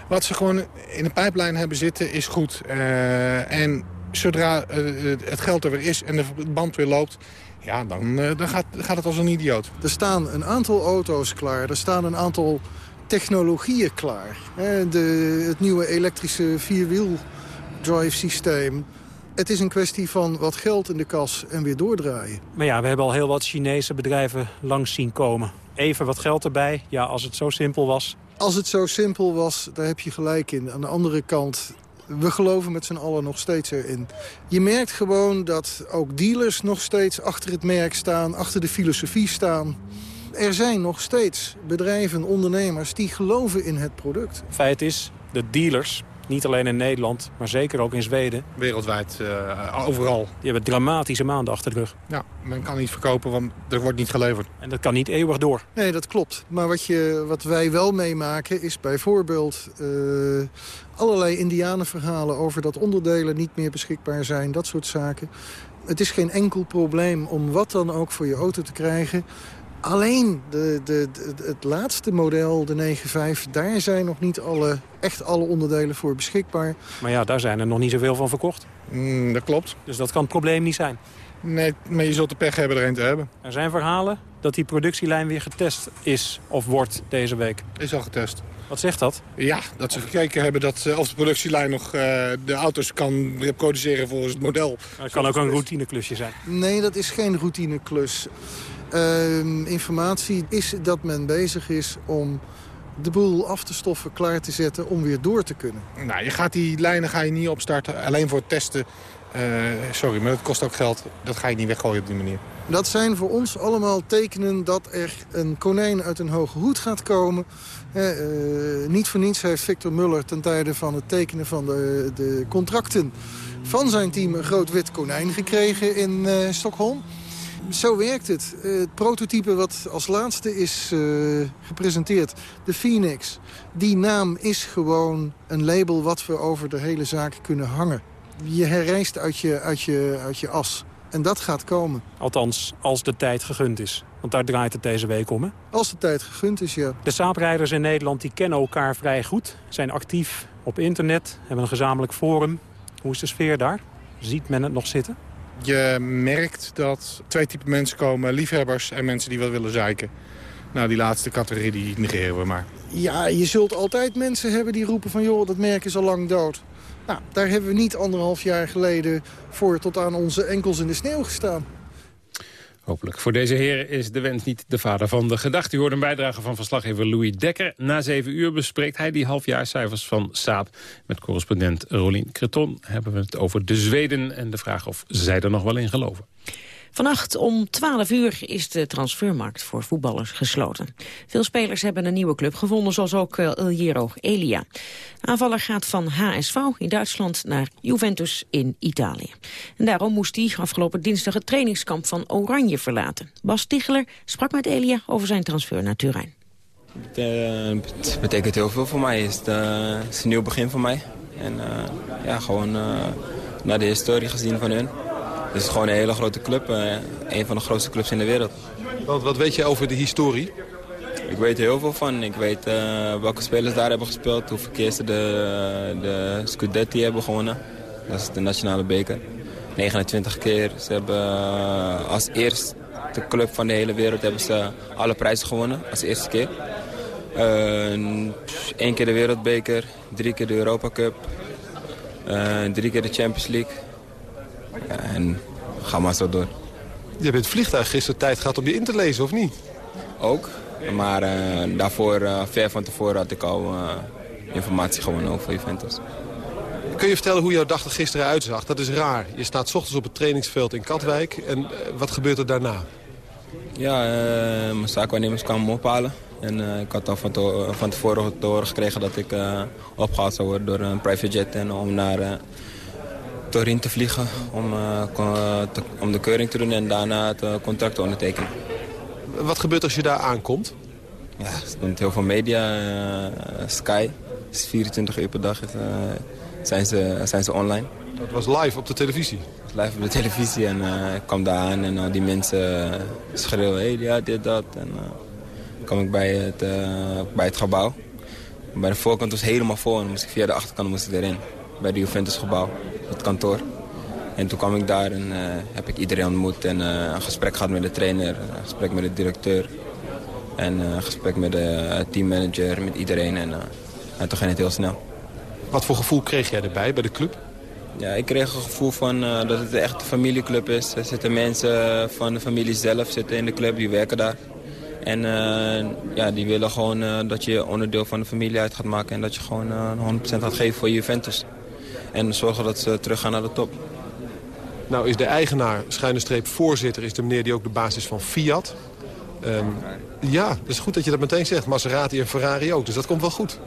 Wat ze gewoon in de pijplijn hebben zitten is goed. Uh, en zodra uh, het geld er weer is en de band weer loopt... ja, dan, dan gaat, gaat het als een idioot. Er staan een aantal auto's klaar. Er staan een aantal technologieën klaar. De, het nieuwe elektrische vierwiel drive systeem. Het is een kwestie van wat geld in de kas en weer doordraaien. Maar ja, we hebben al heel wat Chinese bedrijven langs zien komen. Even wat geld erbij, ja, als het zo simpel was. Als het zo simpel was, daar heb je gelijk in. Aan de andere kant, we geloven met z'n allen nog steeds erin. Je merkt gewoon dat ook dealers nog steeds achter het merk staan, achter de filosofie staan. Er zijn nog steeds bedrijven, ondernemers die geloven in het product. Feit is, de dealers niet alleen in Nederland, maar zeker ook in Zweden. Wereldwijd, uh, overal. Die hebben dramatische maanden achter de rug. Ja, men kan niet verkopen, want er wordt niet geleverd. En dat kan niet eeuwig door. Nee, dat klopt. Maar wat, je, wat wij wel meemaken is bijvoorbeeld... Uh, allerlei indianenverhalen over dat onderdelen niet meer beschikbaar zijn. Dat soort zaken. Het is geen enkel probleem om wat dan ook voor je auto te krijgen. Alleen de, de, de, het laatste model, de 9.5, daar zijn nog niet alle, echt alle onderdelen voor beschikbaar. Maar ja, daar zijn er nog niet zoveel van verkocht. Mm, dat klopt. Dus dat kan het probleem niet zijn? Nee, maar je zult de pech hebben er een te hebben. Er zijn verhalen dat die productielijn weer getest is of wordt deze week. Is al getest. Wat zegt dat? Ja, dat ze gekeken hebben dat, of de productielijn nog uh, de auto's kan reproduceren volgens het model. Dat kan ook een routineklusje zijn. Nee, dat is geen routineklus. Uh, informatie is dat men bezig is om de boel af te stoffen, klaar te zetten om weer door te kunnen. Nou, je gaat die lijnen ga je niet opstarten alleen voor het testen. Uh, sorry, maar dat kost ook geld. Dat ga je niet weggooien op die manier. Dat zijn voor ons allemaal tekenen dat er een konijn uit een hoge hoed gaat komen. Uh, niet voor niets heeft Victor Muller ten tijde van het tekenen van de, de contracten van zijn team een groot wit konijn gekregen in uh, Stockholm. Zo werkt het. Het prototype wat als laatste is gepresenteerd, de Phoenix. Die naam is gewoon een label wat we over de hele zaak kunnen hangen. Je herrijst uit je, uit je, uit je as. En dat gaat komen. Althans, als de tijd gegund is. Want daar draait het deze week om, hè? Als de tijd gegund is, ja. De saaprijders in Nederland die kennen elkaar vrij goed. Zijn actief op internet, hebben een gezamenlijk forum. Hoe is de sfeer daar? Ziet men het nog zitten? Je merkt dat twee typen mensen komen. Liefhebbers en mensen die wat willen zeiken. Nou, die laatste categorie die negeren we maar. Ja, je zult altijd mensen hebben die roepen van... joh, dat merk is al lang dood. Nou, daar hebben we niet anderhalf jaar geleden... voor tot aan onze enkels in de sneeuw gestaan. Hopelijk. Voor deze heren is de wens niet de vader van de gedachte. U hoort een bijdrage van verslaggever Louis Dekker. Na zeven uur bespreekt hij die halfjaarcijfers van Saab. Met correspondent Rolien Creton hebben we het over de Zweden... en de vraag of zij er nog wel in geloven. Vannacht om 12 uur is de transfermarkt voor voetballers gesloten. Veel spelers hebben een nieuwe club gevonden, zoals ook El Jero Elia. Aanvaller gaat van HSV in Duitsland naar Juventus in Italië. En daarom moest hij afgelopen dinsdag het trainingskamp van Oranje verlaten. Bas Ticheler sprak met Elia over zijn transfer naar Turijn. Het betekent heel veel voor mij. Is, het is een nieuw begin voor mij. En ja, gewoon naar de historie gezien van hun. Het is gewoon een hele grote club. Uh, een van de grootste clubs in de wereld. Wat, wat weet je over de historie? Ik weet er heel veel van. Ik weet welke spelers daar hebben gespeeld. Hoeveel keer ze de, de Scudetti hebben gewonnen. Dat is de nationale beker. 29 keer. Ze hebben als eerste club van de hele wereld hebben ze alle prijzen gewonnen. Als eerste keer. Eén keer de wereldbeker, drie keer de Europa Cup, drie keer de Champions League. En ga maar zo door. Je hebt het vliegtuig gisteren tijd gehad om je in te lezen, of niet? Ook, maar uh, daarvoor, uh, ver van tevoren had ik al informatie gewonnen over Juventus. Kun je vertellen hoe jouw dag er gisteren uitzag? Dat is raar. Je staat 's ochtends op het trainingsveld in Katwijk. En wat gebeurt er daarna? Ja, mijn zaakwaarnemers kwamen me ophalen. En ik had al van, te, van tevoren te horen gekregen dat ik opgehaald zou worden door een private jet. En om naar Turin te vliegen om, te, om de keuring te doen en daarna het contract te ondertekenen. Wat gebeurt als je daar aankomt? Ja, er stond heel veel media. Sky, is 24 uur per dag zijn, ze, zijn ze online. Dat was live op de televisie? Live op de televisie en ik kwam daar aan en al die mensen schreeuwen, hey, ja, dit, dat. En, kwam ik bij het, bij het gebouw. Bij de voorkant was het helemaal vol en moest ik via de achterkant moest ik erin. Bij het Juventus gebouw, het kantoor. En toen kwam ik daar en uh, heb ik iedereen ontmoet en uh, een gesprek gehad met de trainer, een gesprek met de directeur. En een gesprek met de teammanager, met iedereen. En, en toen ging het heel snel. Wat voor gevoel kreeg jij erbij bij de club? Ja, ik kreeg een gevoel van dat het echt een familieclub is. Er zitten mensen van de familie zelf zitten in de club, die werken daar. En uh, ja, die willen gewoon uh, dat je onderdeel van de familie uit gaat maken. En dat je gewoon uh, 100% gaat geven voor Juventus. En zorgen dat ze teruggaan naar de top. Nou is de eigenaar, schuine streep voorzitter, is de meneer die ook de basis van Fiat. Um, ja, het is goed dat je dat meteen zegt. Maserati en Ferrari ook, dus dat komt wel goed.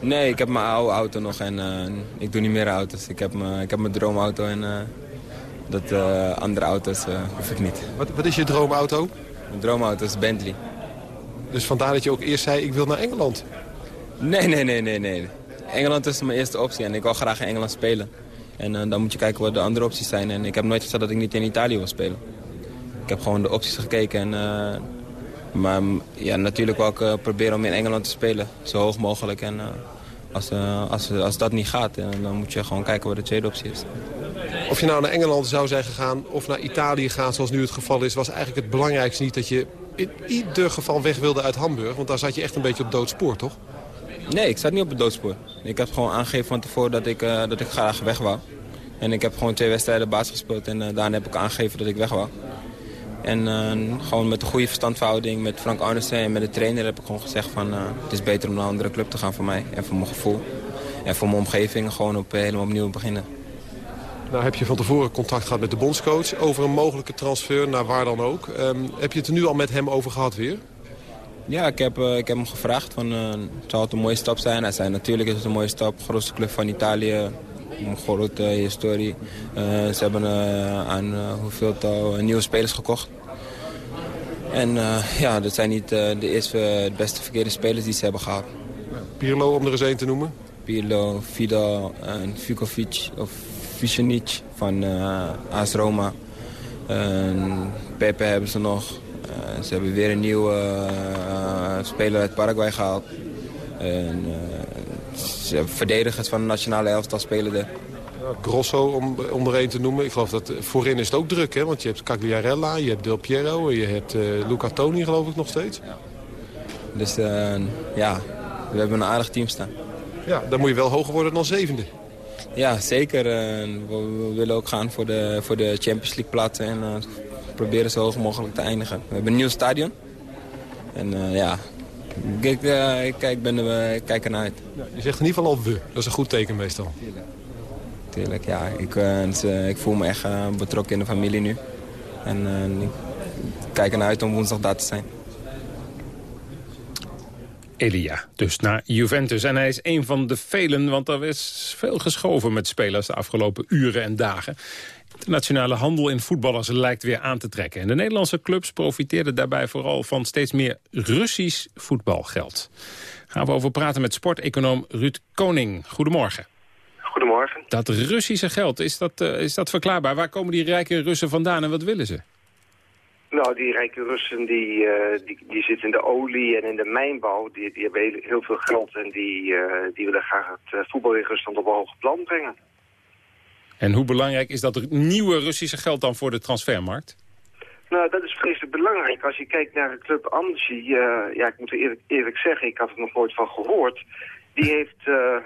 Nee, ik heb mijn oude auto nog en ik doe niet meer auto's. Ik heb, ik heb mijn droomauto en dat andere auto's hoef ik niet. Wat, wat is je droomauto? Mijn droomauto is Bentley. Dus vandaar dat je ook eerst zei, ik wil naar Engeland. Nee, nee, nee, nee, nee. Engeland is mijn eerste optie en ik wil graag in Engeland spelen. En uh, dan moet je kijken wat de andere opties zijn. En ik heb nooit gezegd dat ik niet in Italië wil spelen. Ik heb gewoon de opties gekeken. En, uh, maar ja, natuurlijk wil ik uh, proberen om in Engeland te spelen. Zo hoog mogelijk. En als, als, als dat niet gaat, dan moet je gewoon kijken wat de tweede optie is. Of je nou naar Engeland zou zijn gegaan of naar Italië gaat zoals nu het geval is... was eigenlijk het belangrijkste niet dat je in ieder geval weg wilde uit Hamburg. Want daar zat je echt een beetje op doodspoor, toch? Nee, ik zat niet op het doodspoor. Ik heb gewoon aangegeven van tevoren dat ik, uh, dat ik graag weg wou. En ik heb gewoon twee wedstrijden baas gespeeld en uh, daarna heb ik aangegeven dat ik weg wou. En uh, gewoon met een goede verstandverhouding met Frank Arnesen en met de trainer heb ik gewoon gezegd van... het is beter om naar een andere club te gaan voor mij en voor mijn gevoel. En voor mijn omgeving gewoon op, helemaal opnieuw beginnen. Nou heb je van tevoren contact gehad met de bondscoach over een mogelijke transfer naar waar dan ook. Um, heb je het er nu al met hem over gehad weer? Ja, ik heb, uh, ik heb hem gevraagd. Van, uh, zou het een mooie stap zijn? Hij zei natuurlijk is het een mooie stap. Grootste club van Italië. Een grote historie. Uh, ze hebben aan hoeveel nieuwe spelers gekocht. En ja, dat zijn niet de eerste, beste verkeerde spelers die ze hebben gehad. Pirlo om er eens één te noemen? Pirlo, Vidal en Vukovic of Vucinic van AS Roma. Pepe hebben ze nog. Uh, ze hebben weer een nieuwe uh, speler uit Paraguay gehaald. En, ze hebben verdedigers van de nationale elftal spelen er. Grosso om, om er een te noemen. Ik geloof dat voorin is het ook druk, hè? Want je hebt Cagliarella, je hebt Del Piero, je hebt Luca Toni geloof ik nog steeds. Ja. Dus ja, we hebben een aardig team staan. Ja, dan moet je wel hoger worden dan zevende. Ja, zeker. We, we, willen ook gaan voor de, voor de Champions League plaatsen en uh, proberen zo hoog mogelijk te eindigen. We hebben een nieuw stadion. En uh, ja, ik, uh, ik, kijk, ben er, ik kijk ernaar uit. Ja, je zegt in ieder geval al we. Dat is een goed teken meestal. Tuurlijk, Tuurlijk ja. Ik, ik voel me echt betrokken in de familie nu. En uh, ik kijk ernaar uit om woensdag daar te zijn. Elia, dus naar Juventus. En hij is een van de velen, want er is veel geschoven met spelers de afgelopen uren en dagen. Internationale handel in voetballers lijkt weer aan te trekken. En de Nederlandse clubs profiteerden daarbij vooral van steeds meer Russisch voetbalgeld. Gaan we over praten met sporteconoom Ruud Koning. Goedemorgen. Goedemorgen. Dat Russische geld, is dat, uh, is dat verklaarbaar? Waar komen die rijke Russen vandaan en wat willen ze? Nou, die rijke Russen die, uh, die, die zitten in de olie en in de mijnbouw. Die, die hebben heel veel geld en die, uh, die willen graag het voetbal in Rusland op een hoger plan brengen. En hoe belangrijk is dat nieuwe Russische geld dan voor de transfermarkt? Nou, dat is vreselijk belangrijk. Als je kijkt naar de club Annecy, uh, ja, ik moet eerlijk, eerlijk, zeggen, ik had er nog nooit van gehoord. Die heeft uh,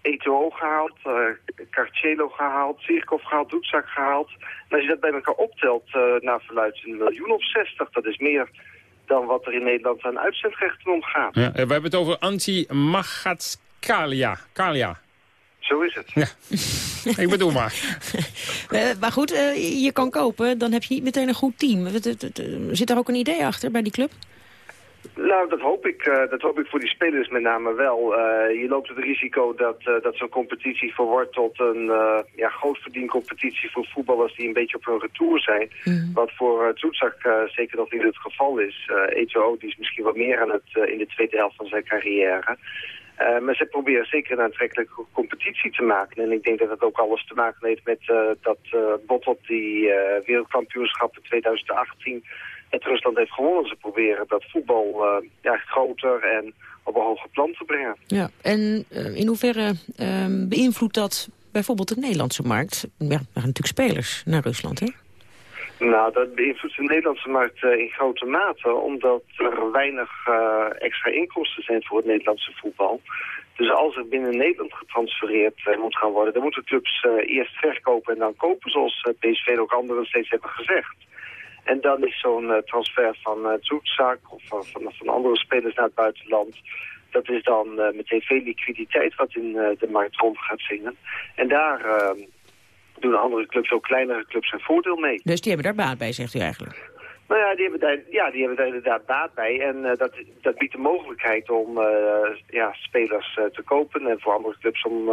Eto'o gehaald, uh, Carcelo gehaald, Zirkov gehaald, Doetzak gehaald. En als je dat bij elkaar optelt, naar verluidt een miljoen of zestig. Dat is meer dan wat er in Nederland aan uitzendrechten omgaat. Ja, we hebben het over Anti Magatskalia. Kalia. Zo is het. Ja, ik bedoel maar. uh, maar goed, uh, je kan kopen, dan heb je niet meteen een goed team. Zit er ook een idee achter bij die club? Nou, dat hoop ik. Uh, dat hoop ik voor die spelers met name wel. je loopt het risico dat, dat zo'n competitie verwordt tot een ja, grootverdiencompetitie voor voetballers die een beetje op hun retour zijn. Mm. Wat voor Toetsak zeker nog niet het geval is. Eto'o die is misschien wat meer aan het in de tweede helft van zijn carrière. Uh, maar ze proberen zeker een aantrekkelijke competitie te maken. En ik denk dat het ook alles te maken heeft met uh, dat uh, bot op die wereldkampioenschap in 2018 het Rusland heeft gewonnen. Ze proberen dat voetbal ja, groter en op een hoger plan te brengen. Ja, en in hoeverre ehm, beïnvloedt dat bijvoorbeeld de Nederlandse markt? Ja, er gaan natuurlijk spelers naar Rusland, hè? Nou, dat beïnvloedt de Nederlandse markt uh, in grote mate, omdat er weinig uh, extra inkomsten zijn voor het Nederlandse voetbal. Dus als er binnen Nederland getransfereerd uh, moet gaan worden, dan moeten clubs eerst verkopen en dan kopen, zoals PSV en ook anderen steeds hebben gezegd. En dan is zo'n transfer van uh, Zoetzak of van, van, van, andere spelers naar het buitenland... dat is dan meteen veel liquiditeit wat in de markt rond gaat zingen. En daar doen andere clubs, ook kleinere clubs, een voordeel mee. Dus die hebben daar baat bij, zegt u eigenlijk? Nou ja, die hebben daar, ja, die hebben daar inderdaad baat bij. En uh, dat, dat biedt de mogelijkheid om uh, ja, spelers uh, te kopen. En voor andere clubs om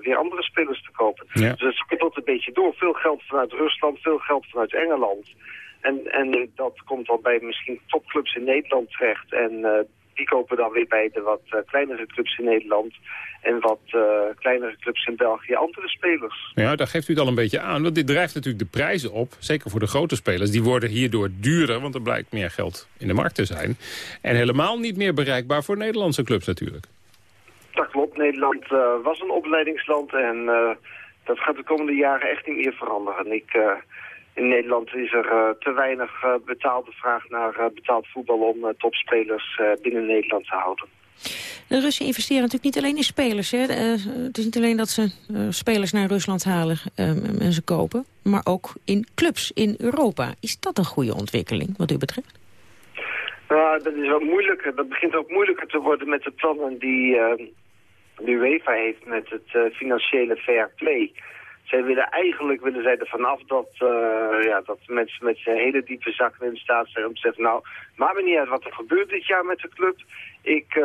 weer andere spelers te kopen. Ja. Dus het sputtelt een beetje door. Veel geld vanuit Rusland, veel geld vanuit Engeland. En, en dat komt dan bij misschien topclubs in Nederland terecht. En die kopen dan weer bij de wat uh, kleinere clubs in Nederland en wat uh, kleinere clubs in België andere spelers. Ja, daar geeft u het al een beetje aan. Want dit drijft natuurlijk de prijzen op, zeker voor de grote spelers. Die worden hierdoor duurder, want er blijkt meer geld in de markt te zijn. En helemaal niet meer bereikbaar voor Nederlandse clubs natuurlijk. Dat klopt. Nederland uh, was een opleidingsland en dat gaat de komende jaren echt niet meer veranderen. Ik in Nederland is er uh, te weinig uh, betaalde vraag naar uh, betaald voetbal om topspelers binnen Nederland te houden. De Russen investeren natuurlijk niet alleen in spelers. Hè. het is niet alleen dat ze spelers naar Rusland halen en ze kopen, maar ook in clubs in Europa. Is dat een goede ontwikkeling wat u betreft? Nou, dat is wel moeilijker. Dat begint ook moeilijker te worden met de plannen die de UEFA heeft met het financiële fair play zij willen eigenlijk willen zij er vanaf dat, uh, ja, dat mensen met hele diepe zakken in staat zijn om te zeggen, nou, maakt me niet uit wat er gebeurt dit jaar met de club. Ik, uh,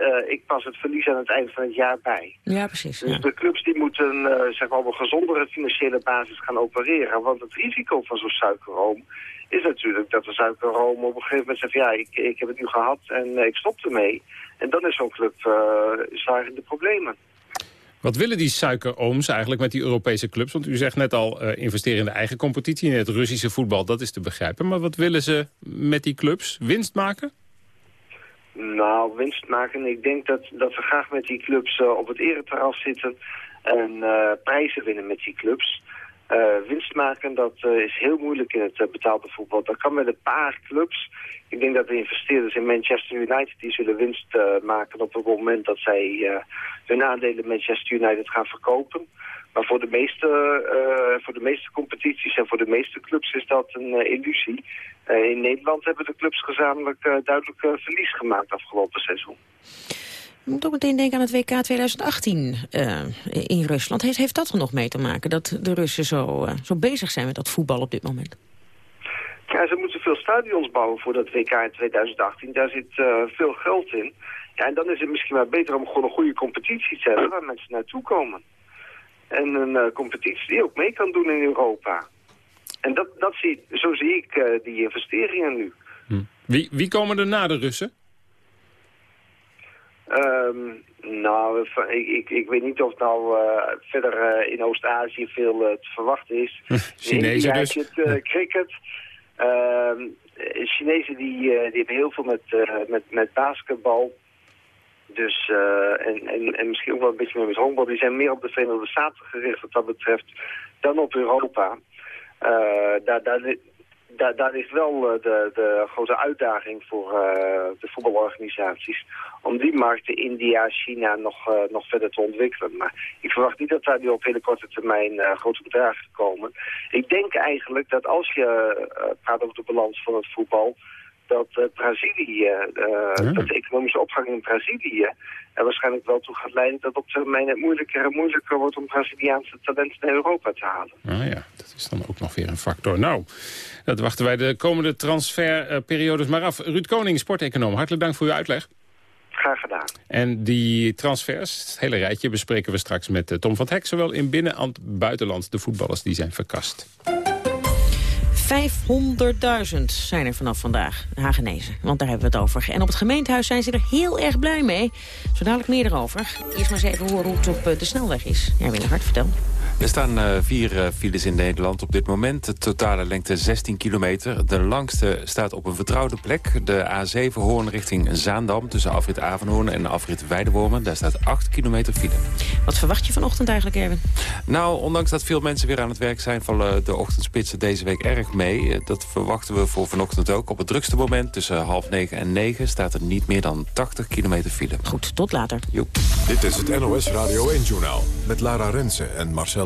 uh, ik pas het verlies aan het eind van het jaar bij. Ja, precies. Dus de clubs die moeten zeg maar op een gezondere financiële basis gaan opereren. Want het risico van zo'n suikerroom is natuurlijk dat de suikerroom op een gegeven moment zegt, ja, ik, ik heb het nu gehad en ik stop ermee. En dan is zo'n club zwaar in de problemen. Wat willen die suikerooms eigenlijk met die Europese clubs? Want u zegt net al, uh, investeren in de eigen competitie, in het Russische voetbal, dat is te begrijpen. Maar wat willen ze met die clubs? Winst maken? Nou, winst maken. Ik denk dat, dat we graag met die clubs uh, op het ereterras zitten en uh, prijzen winnen met die clubs. Uh, winst maken, dat uh, is heel moeilijk in het uh, betaalde voetbal. Dat kan met een paar clubs. Ik denk dat de investeerders in Manchester United... die zullen winst maken op het moment dat zij hun aandelen Manchester United gaan verkopen. Maar voor de, meeste, voor de meeste competities en voor de meeste clubs is dat een illusie. in Nederland hebben de clubs gezamenlijk duidelijk verlies gemaakt afgelopen seizoen. Moet ook meteen denken aan het WK 2018 uh, in Rusland. Heeft, heeft dat er nog mee te maken, dat de Russen zo, uh, zo bezig zijn met dat voetbal op dit moment? veel stadions bouwen voor dat WK in 2018. Daar zit eh, veel geld in. Ja, en dan is het misschien maar beter om gewoon een goede competitie te hebben waar mensen naartoe komen. En een eh, competitie die ook mee kan doen in Europa. En dat, dat zie, zo zie ik uh, die investeringen nu. Hm. Wie, wie komen er na de Russen? Um, nou, ik, ik, ik, weet niet of nou uh, verder uh, in Oost-Azië veel uh, te verwachten is. Chinezen dus? Het cricket. Ehm, Chinezen die, die hebben heel veel met, met, met basketbal. Dus, en, en, en misschien ook wel een beetje meer met honkbal. Die zijn meer op de Verenigde Staten gericht wat dat betreft dan op Europa. daar, daar, daar, is wel eh, de, de grote uitdaging voor uh, de voetbalorganisaties... om die markten India, China nog, uh, nog verder te ontwikkelen. Maar ik verwacht niet dat daar nu op hele korte termijn grote bedragen komen. Ik denk eigenlijk dat als je praat over de balans van het voetbal Brazilië, uh, dat de economische opgang in Brazilië er waarschijnlijk wel toe gaat leiden dat op termijn het moeilijker en moeilijker wordt om Braziliaanse talenten naar Europa te halen. Ah ja, dat is dan ook nog weer een factor. Nou, dat wachten wij de komende transferperiodes maar af. Ruud Koning, sporteconoom, hartelijk dank voor uw uitleg. Graag gedaan. En die transfers, het hele rijtje, bespreken we straks met Tom van Hek... zowel in binnen- als buitenland de voetballers die zijn verkast. 500.000 zijn er vanaf vandaag, Hagenezen. Want daar hebben we het over. En op het gemeentehuis zijn ze er heel erg blij mee. Zo dadelijk meer erover. Eerst maar eens even horen hoe het op de snelweg is. Ja, Willem Hart, vertel. Er staan uh, vier uh, files in Nederland op dit moment. De totale lengte 16 kilometer. De langste staat op een vertrouwde plek. De A7 Hoorn richting Zaandam tussen afrit Avenhoorn en afrit Weidewormen. Daar staat 8 kilometer file. Wat verwacht je vanochtend eigenlijk, Erwin? Nou, ondanks dat veel mensen weer aan het werk zijn... vallen de ochtendspitsen deze week erg mee. Dat verwachten we voor vanochtend ook. Op het drukste moment tussen half negen en negen... staat er niet meer dan 80 kilometer file. Goed, tot later. Joep. Dit is het NOS Radio 1-journaal met Lara Rensen en Marcel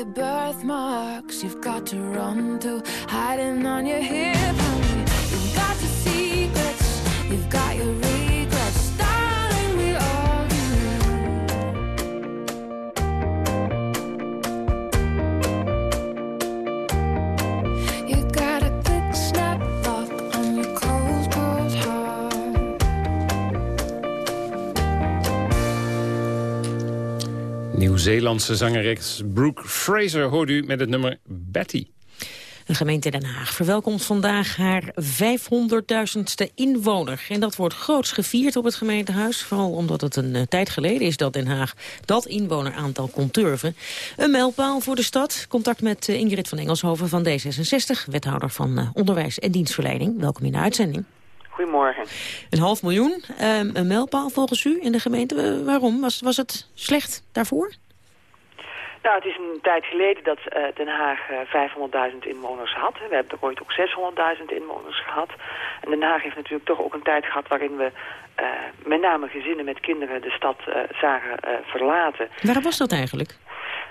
your birthmarks. You've got to run to hiding on your hip, Nieuw-Zeelandse zangeres Brooke Fraser hoort u met het nummer Betty. De gemeente Den Haag verwelkomt vandaag haar 500.000ste inwoner. En dat wordt groots gevierd op het gemeentehuis. Vooral omdat het een eh, tijd geleden is dat Den Haag dat inwoneraantal kon turven. Een mijlpaal voor de stad. Contact met eh, Ingrid van Engelshoven van D66, wethouder van eh, Onderwijs en Dienstverlening. Welkom in de uitzending. Goedemorgen. Een half miljoen, ehm, een mijlpaal volgens u in de gemeente. Waarom? Was, was het slecht daarvoor? Nou, het is een tijd geleden dat eh, Den Haag eh, 500.000 inwoners had. We hebben er ooit ook 600.000 inwoners gehad. En Den Haag heeft natuurlijk toch ook een tijd gehad waarin we eh, met name gezinnen met kinderen de stad eh, zagen eh, verlaten. Waarom was dat eigenlijk?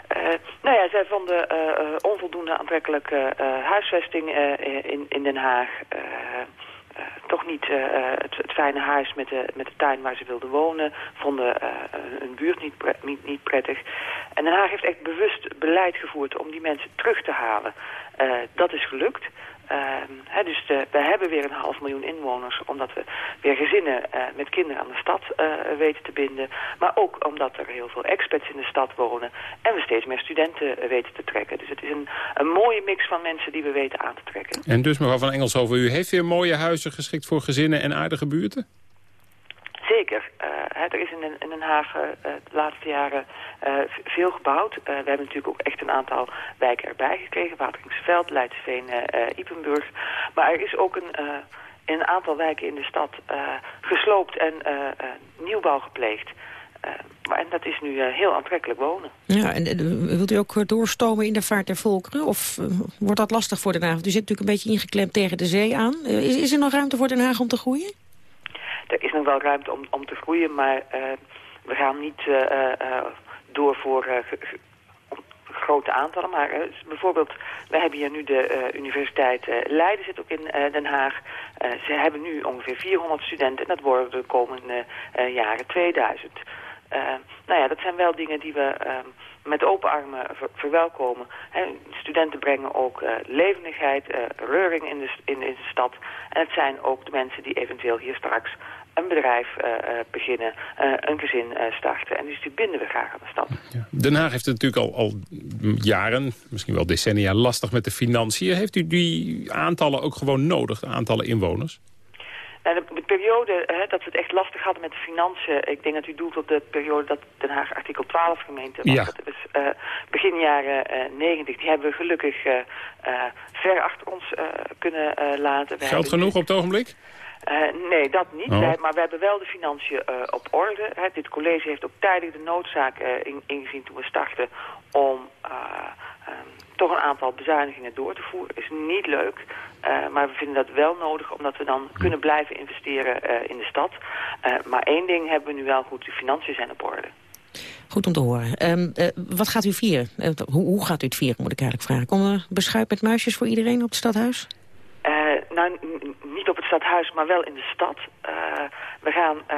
Eh, nou ja, zij vonden eh, eh, onvoldoende aantrekkelijke eh, huisvesting eh, in, in Den Haag. Toch niet eh, eh, het, het fijne huis met de, met de tuin waar ze wilden wonen. Vonden eh, een buurt niet, niet, niet prettig. En Den Haag heeft echt bewust beleid gevoerd om die mensen terug te halen. Dat is gelukt. Ehm, hè, dus we hebben weer een half miljoen inwoners, omdat we weer gezinnen eh, met kinderen aan de stad eh, weten te binden. Maar ook omdat er heel veel expats in de stad wonen en we steeds meer studenten eh, weten te trekken. Dus het is een, een mooie mix van mensen die we weten aan te trekken. En dus mevrouw van Engelshoven, u heeft weer mooie huizen geschikt voor gezinnen en aardige buurten? Zeker. Eh, er is in Den, in Den Haag eh, de laatste jaren eh, veel gebouwd. Eh, we hebben natuurlijk ook echt een aantal wijken erbij gekregen. Wateringsveld, Leidsveen, eh eh, Ipenburg. Maar er is ook een, eh, in een aantal wijken in de stad eh, gesloopt en eh, eh, nieuwbouw gepleegd. Eh, en dat is nu eh, heel aantrekkelijk wonen. Ja, en eh, wilt u ook eh, doorstomen in de vaart der volkeren? Of eh, wordt dat lastig voor Den Haag? U zit natuurlijk een beetje ingeklemd tegen de zee aan. Eh, is er nog ruimte voor Den Haag om te groeien? Er is nog wel ruimte om, om te groeien, maar eh, we gaan niet eh, eh, door voor grote aantallen. Maar bijvoorbeeld, we hebben hier nu de Universiteit Leiden zit ook in Den Haag. Ze hebben nu ongeveer 400 studenten en dat worden de komende jaren 2000. Eh, nou ja, dat zijn wel dingen die we eh, met open armen ver- verwelkomen. Studenten brengen ook levendigheid, reuring in de, in, in de stad. En het zijn ook de mensen die eventueel hier straks een bedrijf eh, eh, beginnen, eh, een gezin starten. En dus die binden we graag aan de stad. Den Haag heeft het natuurlijk al, al jaren, misschien wel decennia, lastig met de financiën. Heeft u die aantallen ook gewoon nodig, de aantallen inwoners? Nou, de, de periode hè, dat we het echt lastig hadden met de financiën... ik denk dat u doelt op de periode dat Den Haag artikel 12 gemeente was. Ja. Dat is begin jaren eh 90. Die hebben we gelukkig ver achter ons kunnen laten. We Geld genoeg op het ogenblik? Eh, nee, dat niet. Oh. Wij- maar we hebben wel de financiën eh, op orde. Hè. Dit college heeft ook tijdig de noodzaak eh, in- ingezien toen we starten om eh, ehm, toch een aantal bezuinigingen door te voeren. Is niet leuk, eh, maar we vinden dat wel nodig omdat we dan kunnen blijven investeren eh, in de stad. Eh, maar één ding hebben we nu wel goed, de financiën zijn op orde. Goed om te horen. Ehm, eh, wat gaat u vieren? Hoe, hoe gaat u het vieren, moet ik eigenlijk vragen? Komt er beschuit met muisjes voor iedereen op het stadhuis? Eh, nou, stadhuis, maar wel in de stad. Eh, we gaan eh,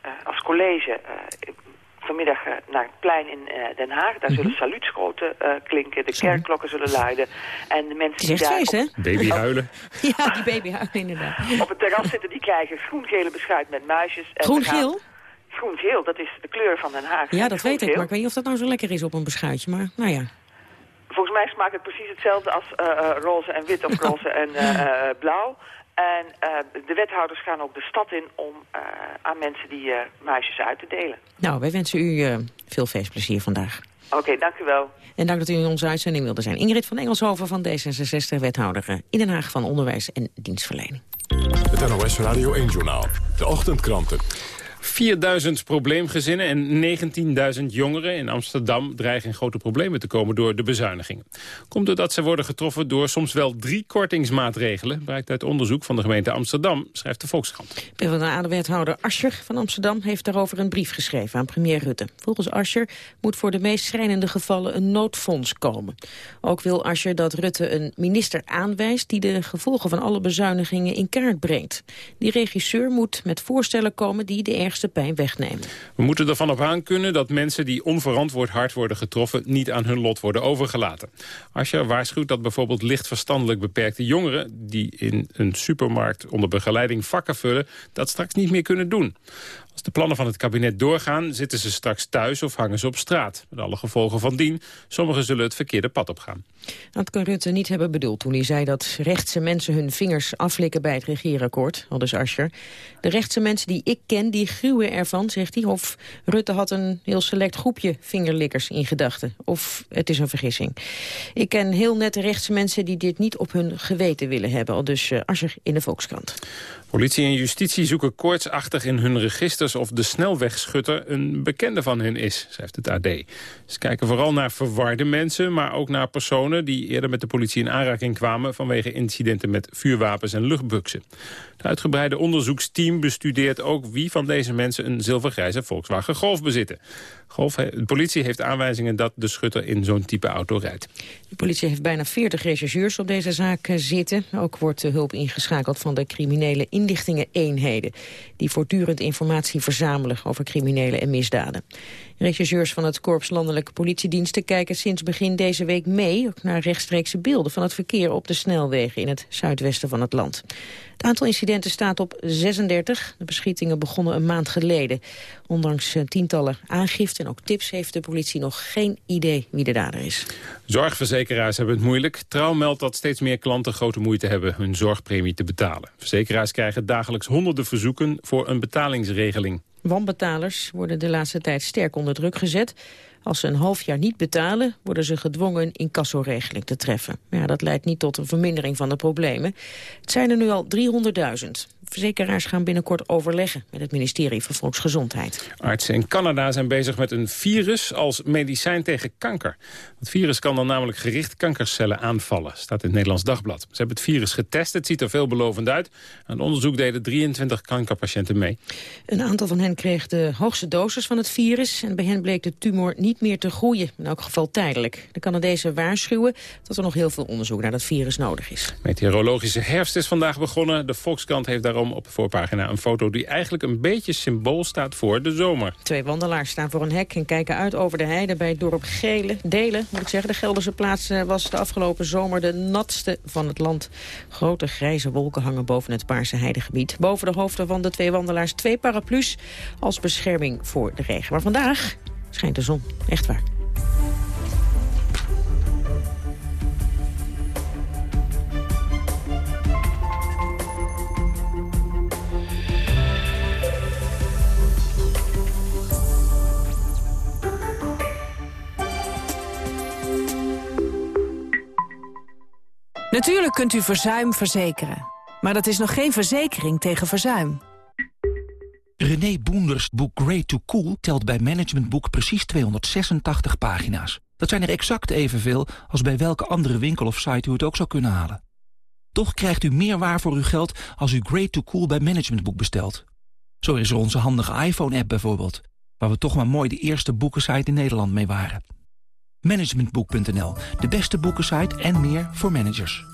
eh, als college eh, vanmiddag naar het plein in eh, Den Haag. Daar zullen saluutschoten eh, klinken, de kerkklokken zullen luiden. En de mensen Het is echt die daar feest, op- Baby huilen. Ja, die babyhuil inderdaad. op het terras zitten, die krijgen groen-gele beschuit met muisjes. Groen-geel? gaan- Groen-geel, dat is de kleur van Den Haag. Ja, dat weet ik, maar ik weet niet of dat nou zo lekker is op een beschuitje. Maar nou ja. Volgens mij smaakt het precies hetzelfde als roze en wit of roze en eh, eh, blauw. En eh, de wethouders gaan ook de stad in om eh, aan mensen die eh muisjes uit te delen. Nou, wij wensen u eh, veel feestplezier vandaag. Oké, dank u wel. En dank dat u in onze uitzending wilde zijn. Ingrid van Engelshoven van D66, wethouder in Den Haag van Onderwijs en Dienstverlening. Het NOS Radio 1-journaal. De ochtendkranten. 4000 probleemgezinnen en 19.000 jongeren in Amsterdam dreigen in grote problemen te komen door de bezuinigingen. Komt doordat ze worden getroffen door soms wel drie kortingsmaatregelen, blijkt uit onderzoek van de gemeente Amsterdam, schrijft de Volkskrant. PvdA-wethouder Ascher van Amsterdam heeft daarover een brief geschreven aan premier Rutte. Volgens Ascher moet voor de meest schrijnende gevallen een noodfonds komen. Ook wil Ascher dat Rutte een minister aanwijst die de gevolgen van alle bezuinigingen in kaart brengt. Die regisseur moet met voorstellen komen die de pijn. We moeten ervan op aan kunnen dat mensen die onverantwoord hard worden getroffen niet aan hun lot worden overgelaten. Ascher waarschuwt dat bijvoorbeeld licht verstandelijk beperkte jongeren die in een supermarkt onder begeleiding vakken vullen, dat straks niet meer kunnen doen. Als de plannen van het kabinet doorgaan, zitten ze straks thuis of hangen ze op straat. Met alle gevolgen van dien. Sommigen zullen het verkeerde pad opgaan. Dat kan Rutte niet hebben bedoeld toen hij zei dat rechtse mensen hun vingers aflikken bij het regeerakkoord, aldus Ascher. De rechtse mensen die ik ken, die gruwen ervan, zegt hij. Of Rutte had een heel select groepje vingerlikkers in gedachten. Of het is een vergissing. Ik ken heel nette rechtse mensen die dit niet op hun geweten willen hebben, aldus uh, Ascher in de Volkskrant. Politie en justitie zoeken koortsachtig in hun registers of de snelwegschutter een bekende van hen is, schrijft het AD. Ze kijken vooral naar verwarde mensen, maar ook naar personen die eerder met de politie in aanraking kwamen vanwege incidenten met vuurwapens en luchtbuksen. Het uitgebreide onderzoeksteam bestudeert ook wie van deze mensen een zilvergrijze Volkswagen Golf bezitten. Golf, de politie heeft aanwijzingen dat de schutter in zo'n type auto rijdt. De politie heeft bijna 40 rechercheurs op deze zaak zitten. Ook wordt de hulp ingeschakeld van de criminele inlichtingen-eenheden... die voortdurend informatie verzamelen over criminelen en misdaden. Rechercheurs van het Korps Landelijke Politiediensten kijken sinds begin deze week mee... naar rechtstreekse beelden van het verkeer op de snelwegen in het zuidwesten van het land. Het aantal incidenten staat op 36. De beschietingen begonnen een maand geleden. Ondanks tientallen aangiften en ook tips heeft de politie nog geen idee wie de dader is. Zorgverzekeraars hebben het moeilijk. Trouw meldt dat steeds meer klanten grote moeite hebben hun zorgpremie te betalen. Verzekeraars krijgen dagelijks honderden verzoeken voor een betalingsregeling. Wanbetalers worden de laatste tijd sterk onder druk gezet. Als ze een half jaar niet betalen, worden ze gedwongen een incassoregeling te treffen. Ja, dat leidt niet tot een vermindering van de problemen. Het zijn er nu al 300.000. Verzekeraars gaan binnenkort overleggen met het ministerie van Volksgezondheid. Artsen in Canada zijn bezig met een virus als medicijn tegen kanker. Het virus kan dan namelijk gericht kankercellen aanvallen, staat in het Nederlands Dagblad. Ze hebben het virus getest, het ziet er veelbelovend uit. Aan het onderzoek deden 23 kankerpatiënten mee. Een aantal van hen kreeg de hoogste dosis van het virus... en bij hen bleek de tumor niet meer te groeien, in elk geval tijdelijk. De Canadezen waarschuwen dat er nog heel veel onderzoek naar dat virus nodig is. Meteorologische herfst is vandaag begonnen. De Volkskrant heeft daarom op de voorpagina een foto die eigenlijk een beetje symbool staat voor de zomer. Twee wandelaars staan voor een hek en kijken uit over de heide bij het dorp Gele. Delen, moet ik zeggen. De Gelderse plaats eh, was de afgelopen zomer de natste van het land. Grote grijze wolken hangen boven het Paarse heidegebied. Boven de hoofden van de twee wandelaars twee paraplu's als bescherming voor de regen. Maar vandaag schijnt de zon. Echt waar. Natuurlijk kunt u verzuim verzekeren. Maar dat is nog geen verzekering tegen verzuim. René Boenders boek Great to Cool telt bij Management Boek precies 286 pagina's. Dat zijn er exact evenveel als bij welke andere winkel of site u het ook zou kunnen halen. Toch krijgt u meer waar voor uw geld als u Great to Cool bij Management Boek bestelt. Zo is er onze handige iPhone-app bijvoorbeeld, waar we toch maar mooi de eerste boekensite in Nederland mee waren. Managementboek.nl, de beste boekensite en meer voor managers.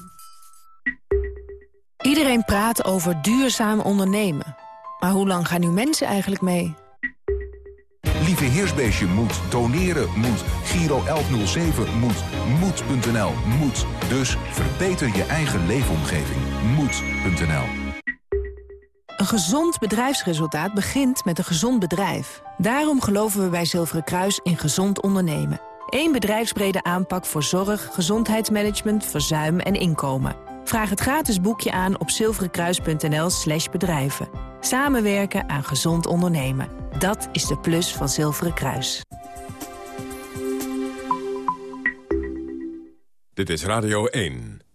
Iedereen praat over duurzaam ondernemen. Maar hoe lang gaan nu mensen eigenlijk mee? Lieve Heersbeestje moet, doneren moet, Giro 1107 moet, moed.nl moet. Dus verbeter je eigen leefomgeving. Moed.nl Een gezond bedrijfsresultaat begint met een gezond bedrijf. Daarom geloven we bij Zilveren Kruis in gezond ondernemen. Eén bedrijfsbrede aanpak voor zorg, gezondheidsmanagement, verzuim en inkomen. Vraag het gratis boekje aan op zilverenkruis.nl slash bedrijven. Samenwerken aan gezond ondernemen. Dat is de plus van Zilveren Kruis. Dit is Radio 1.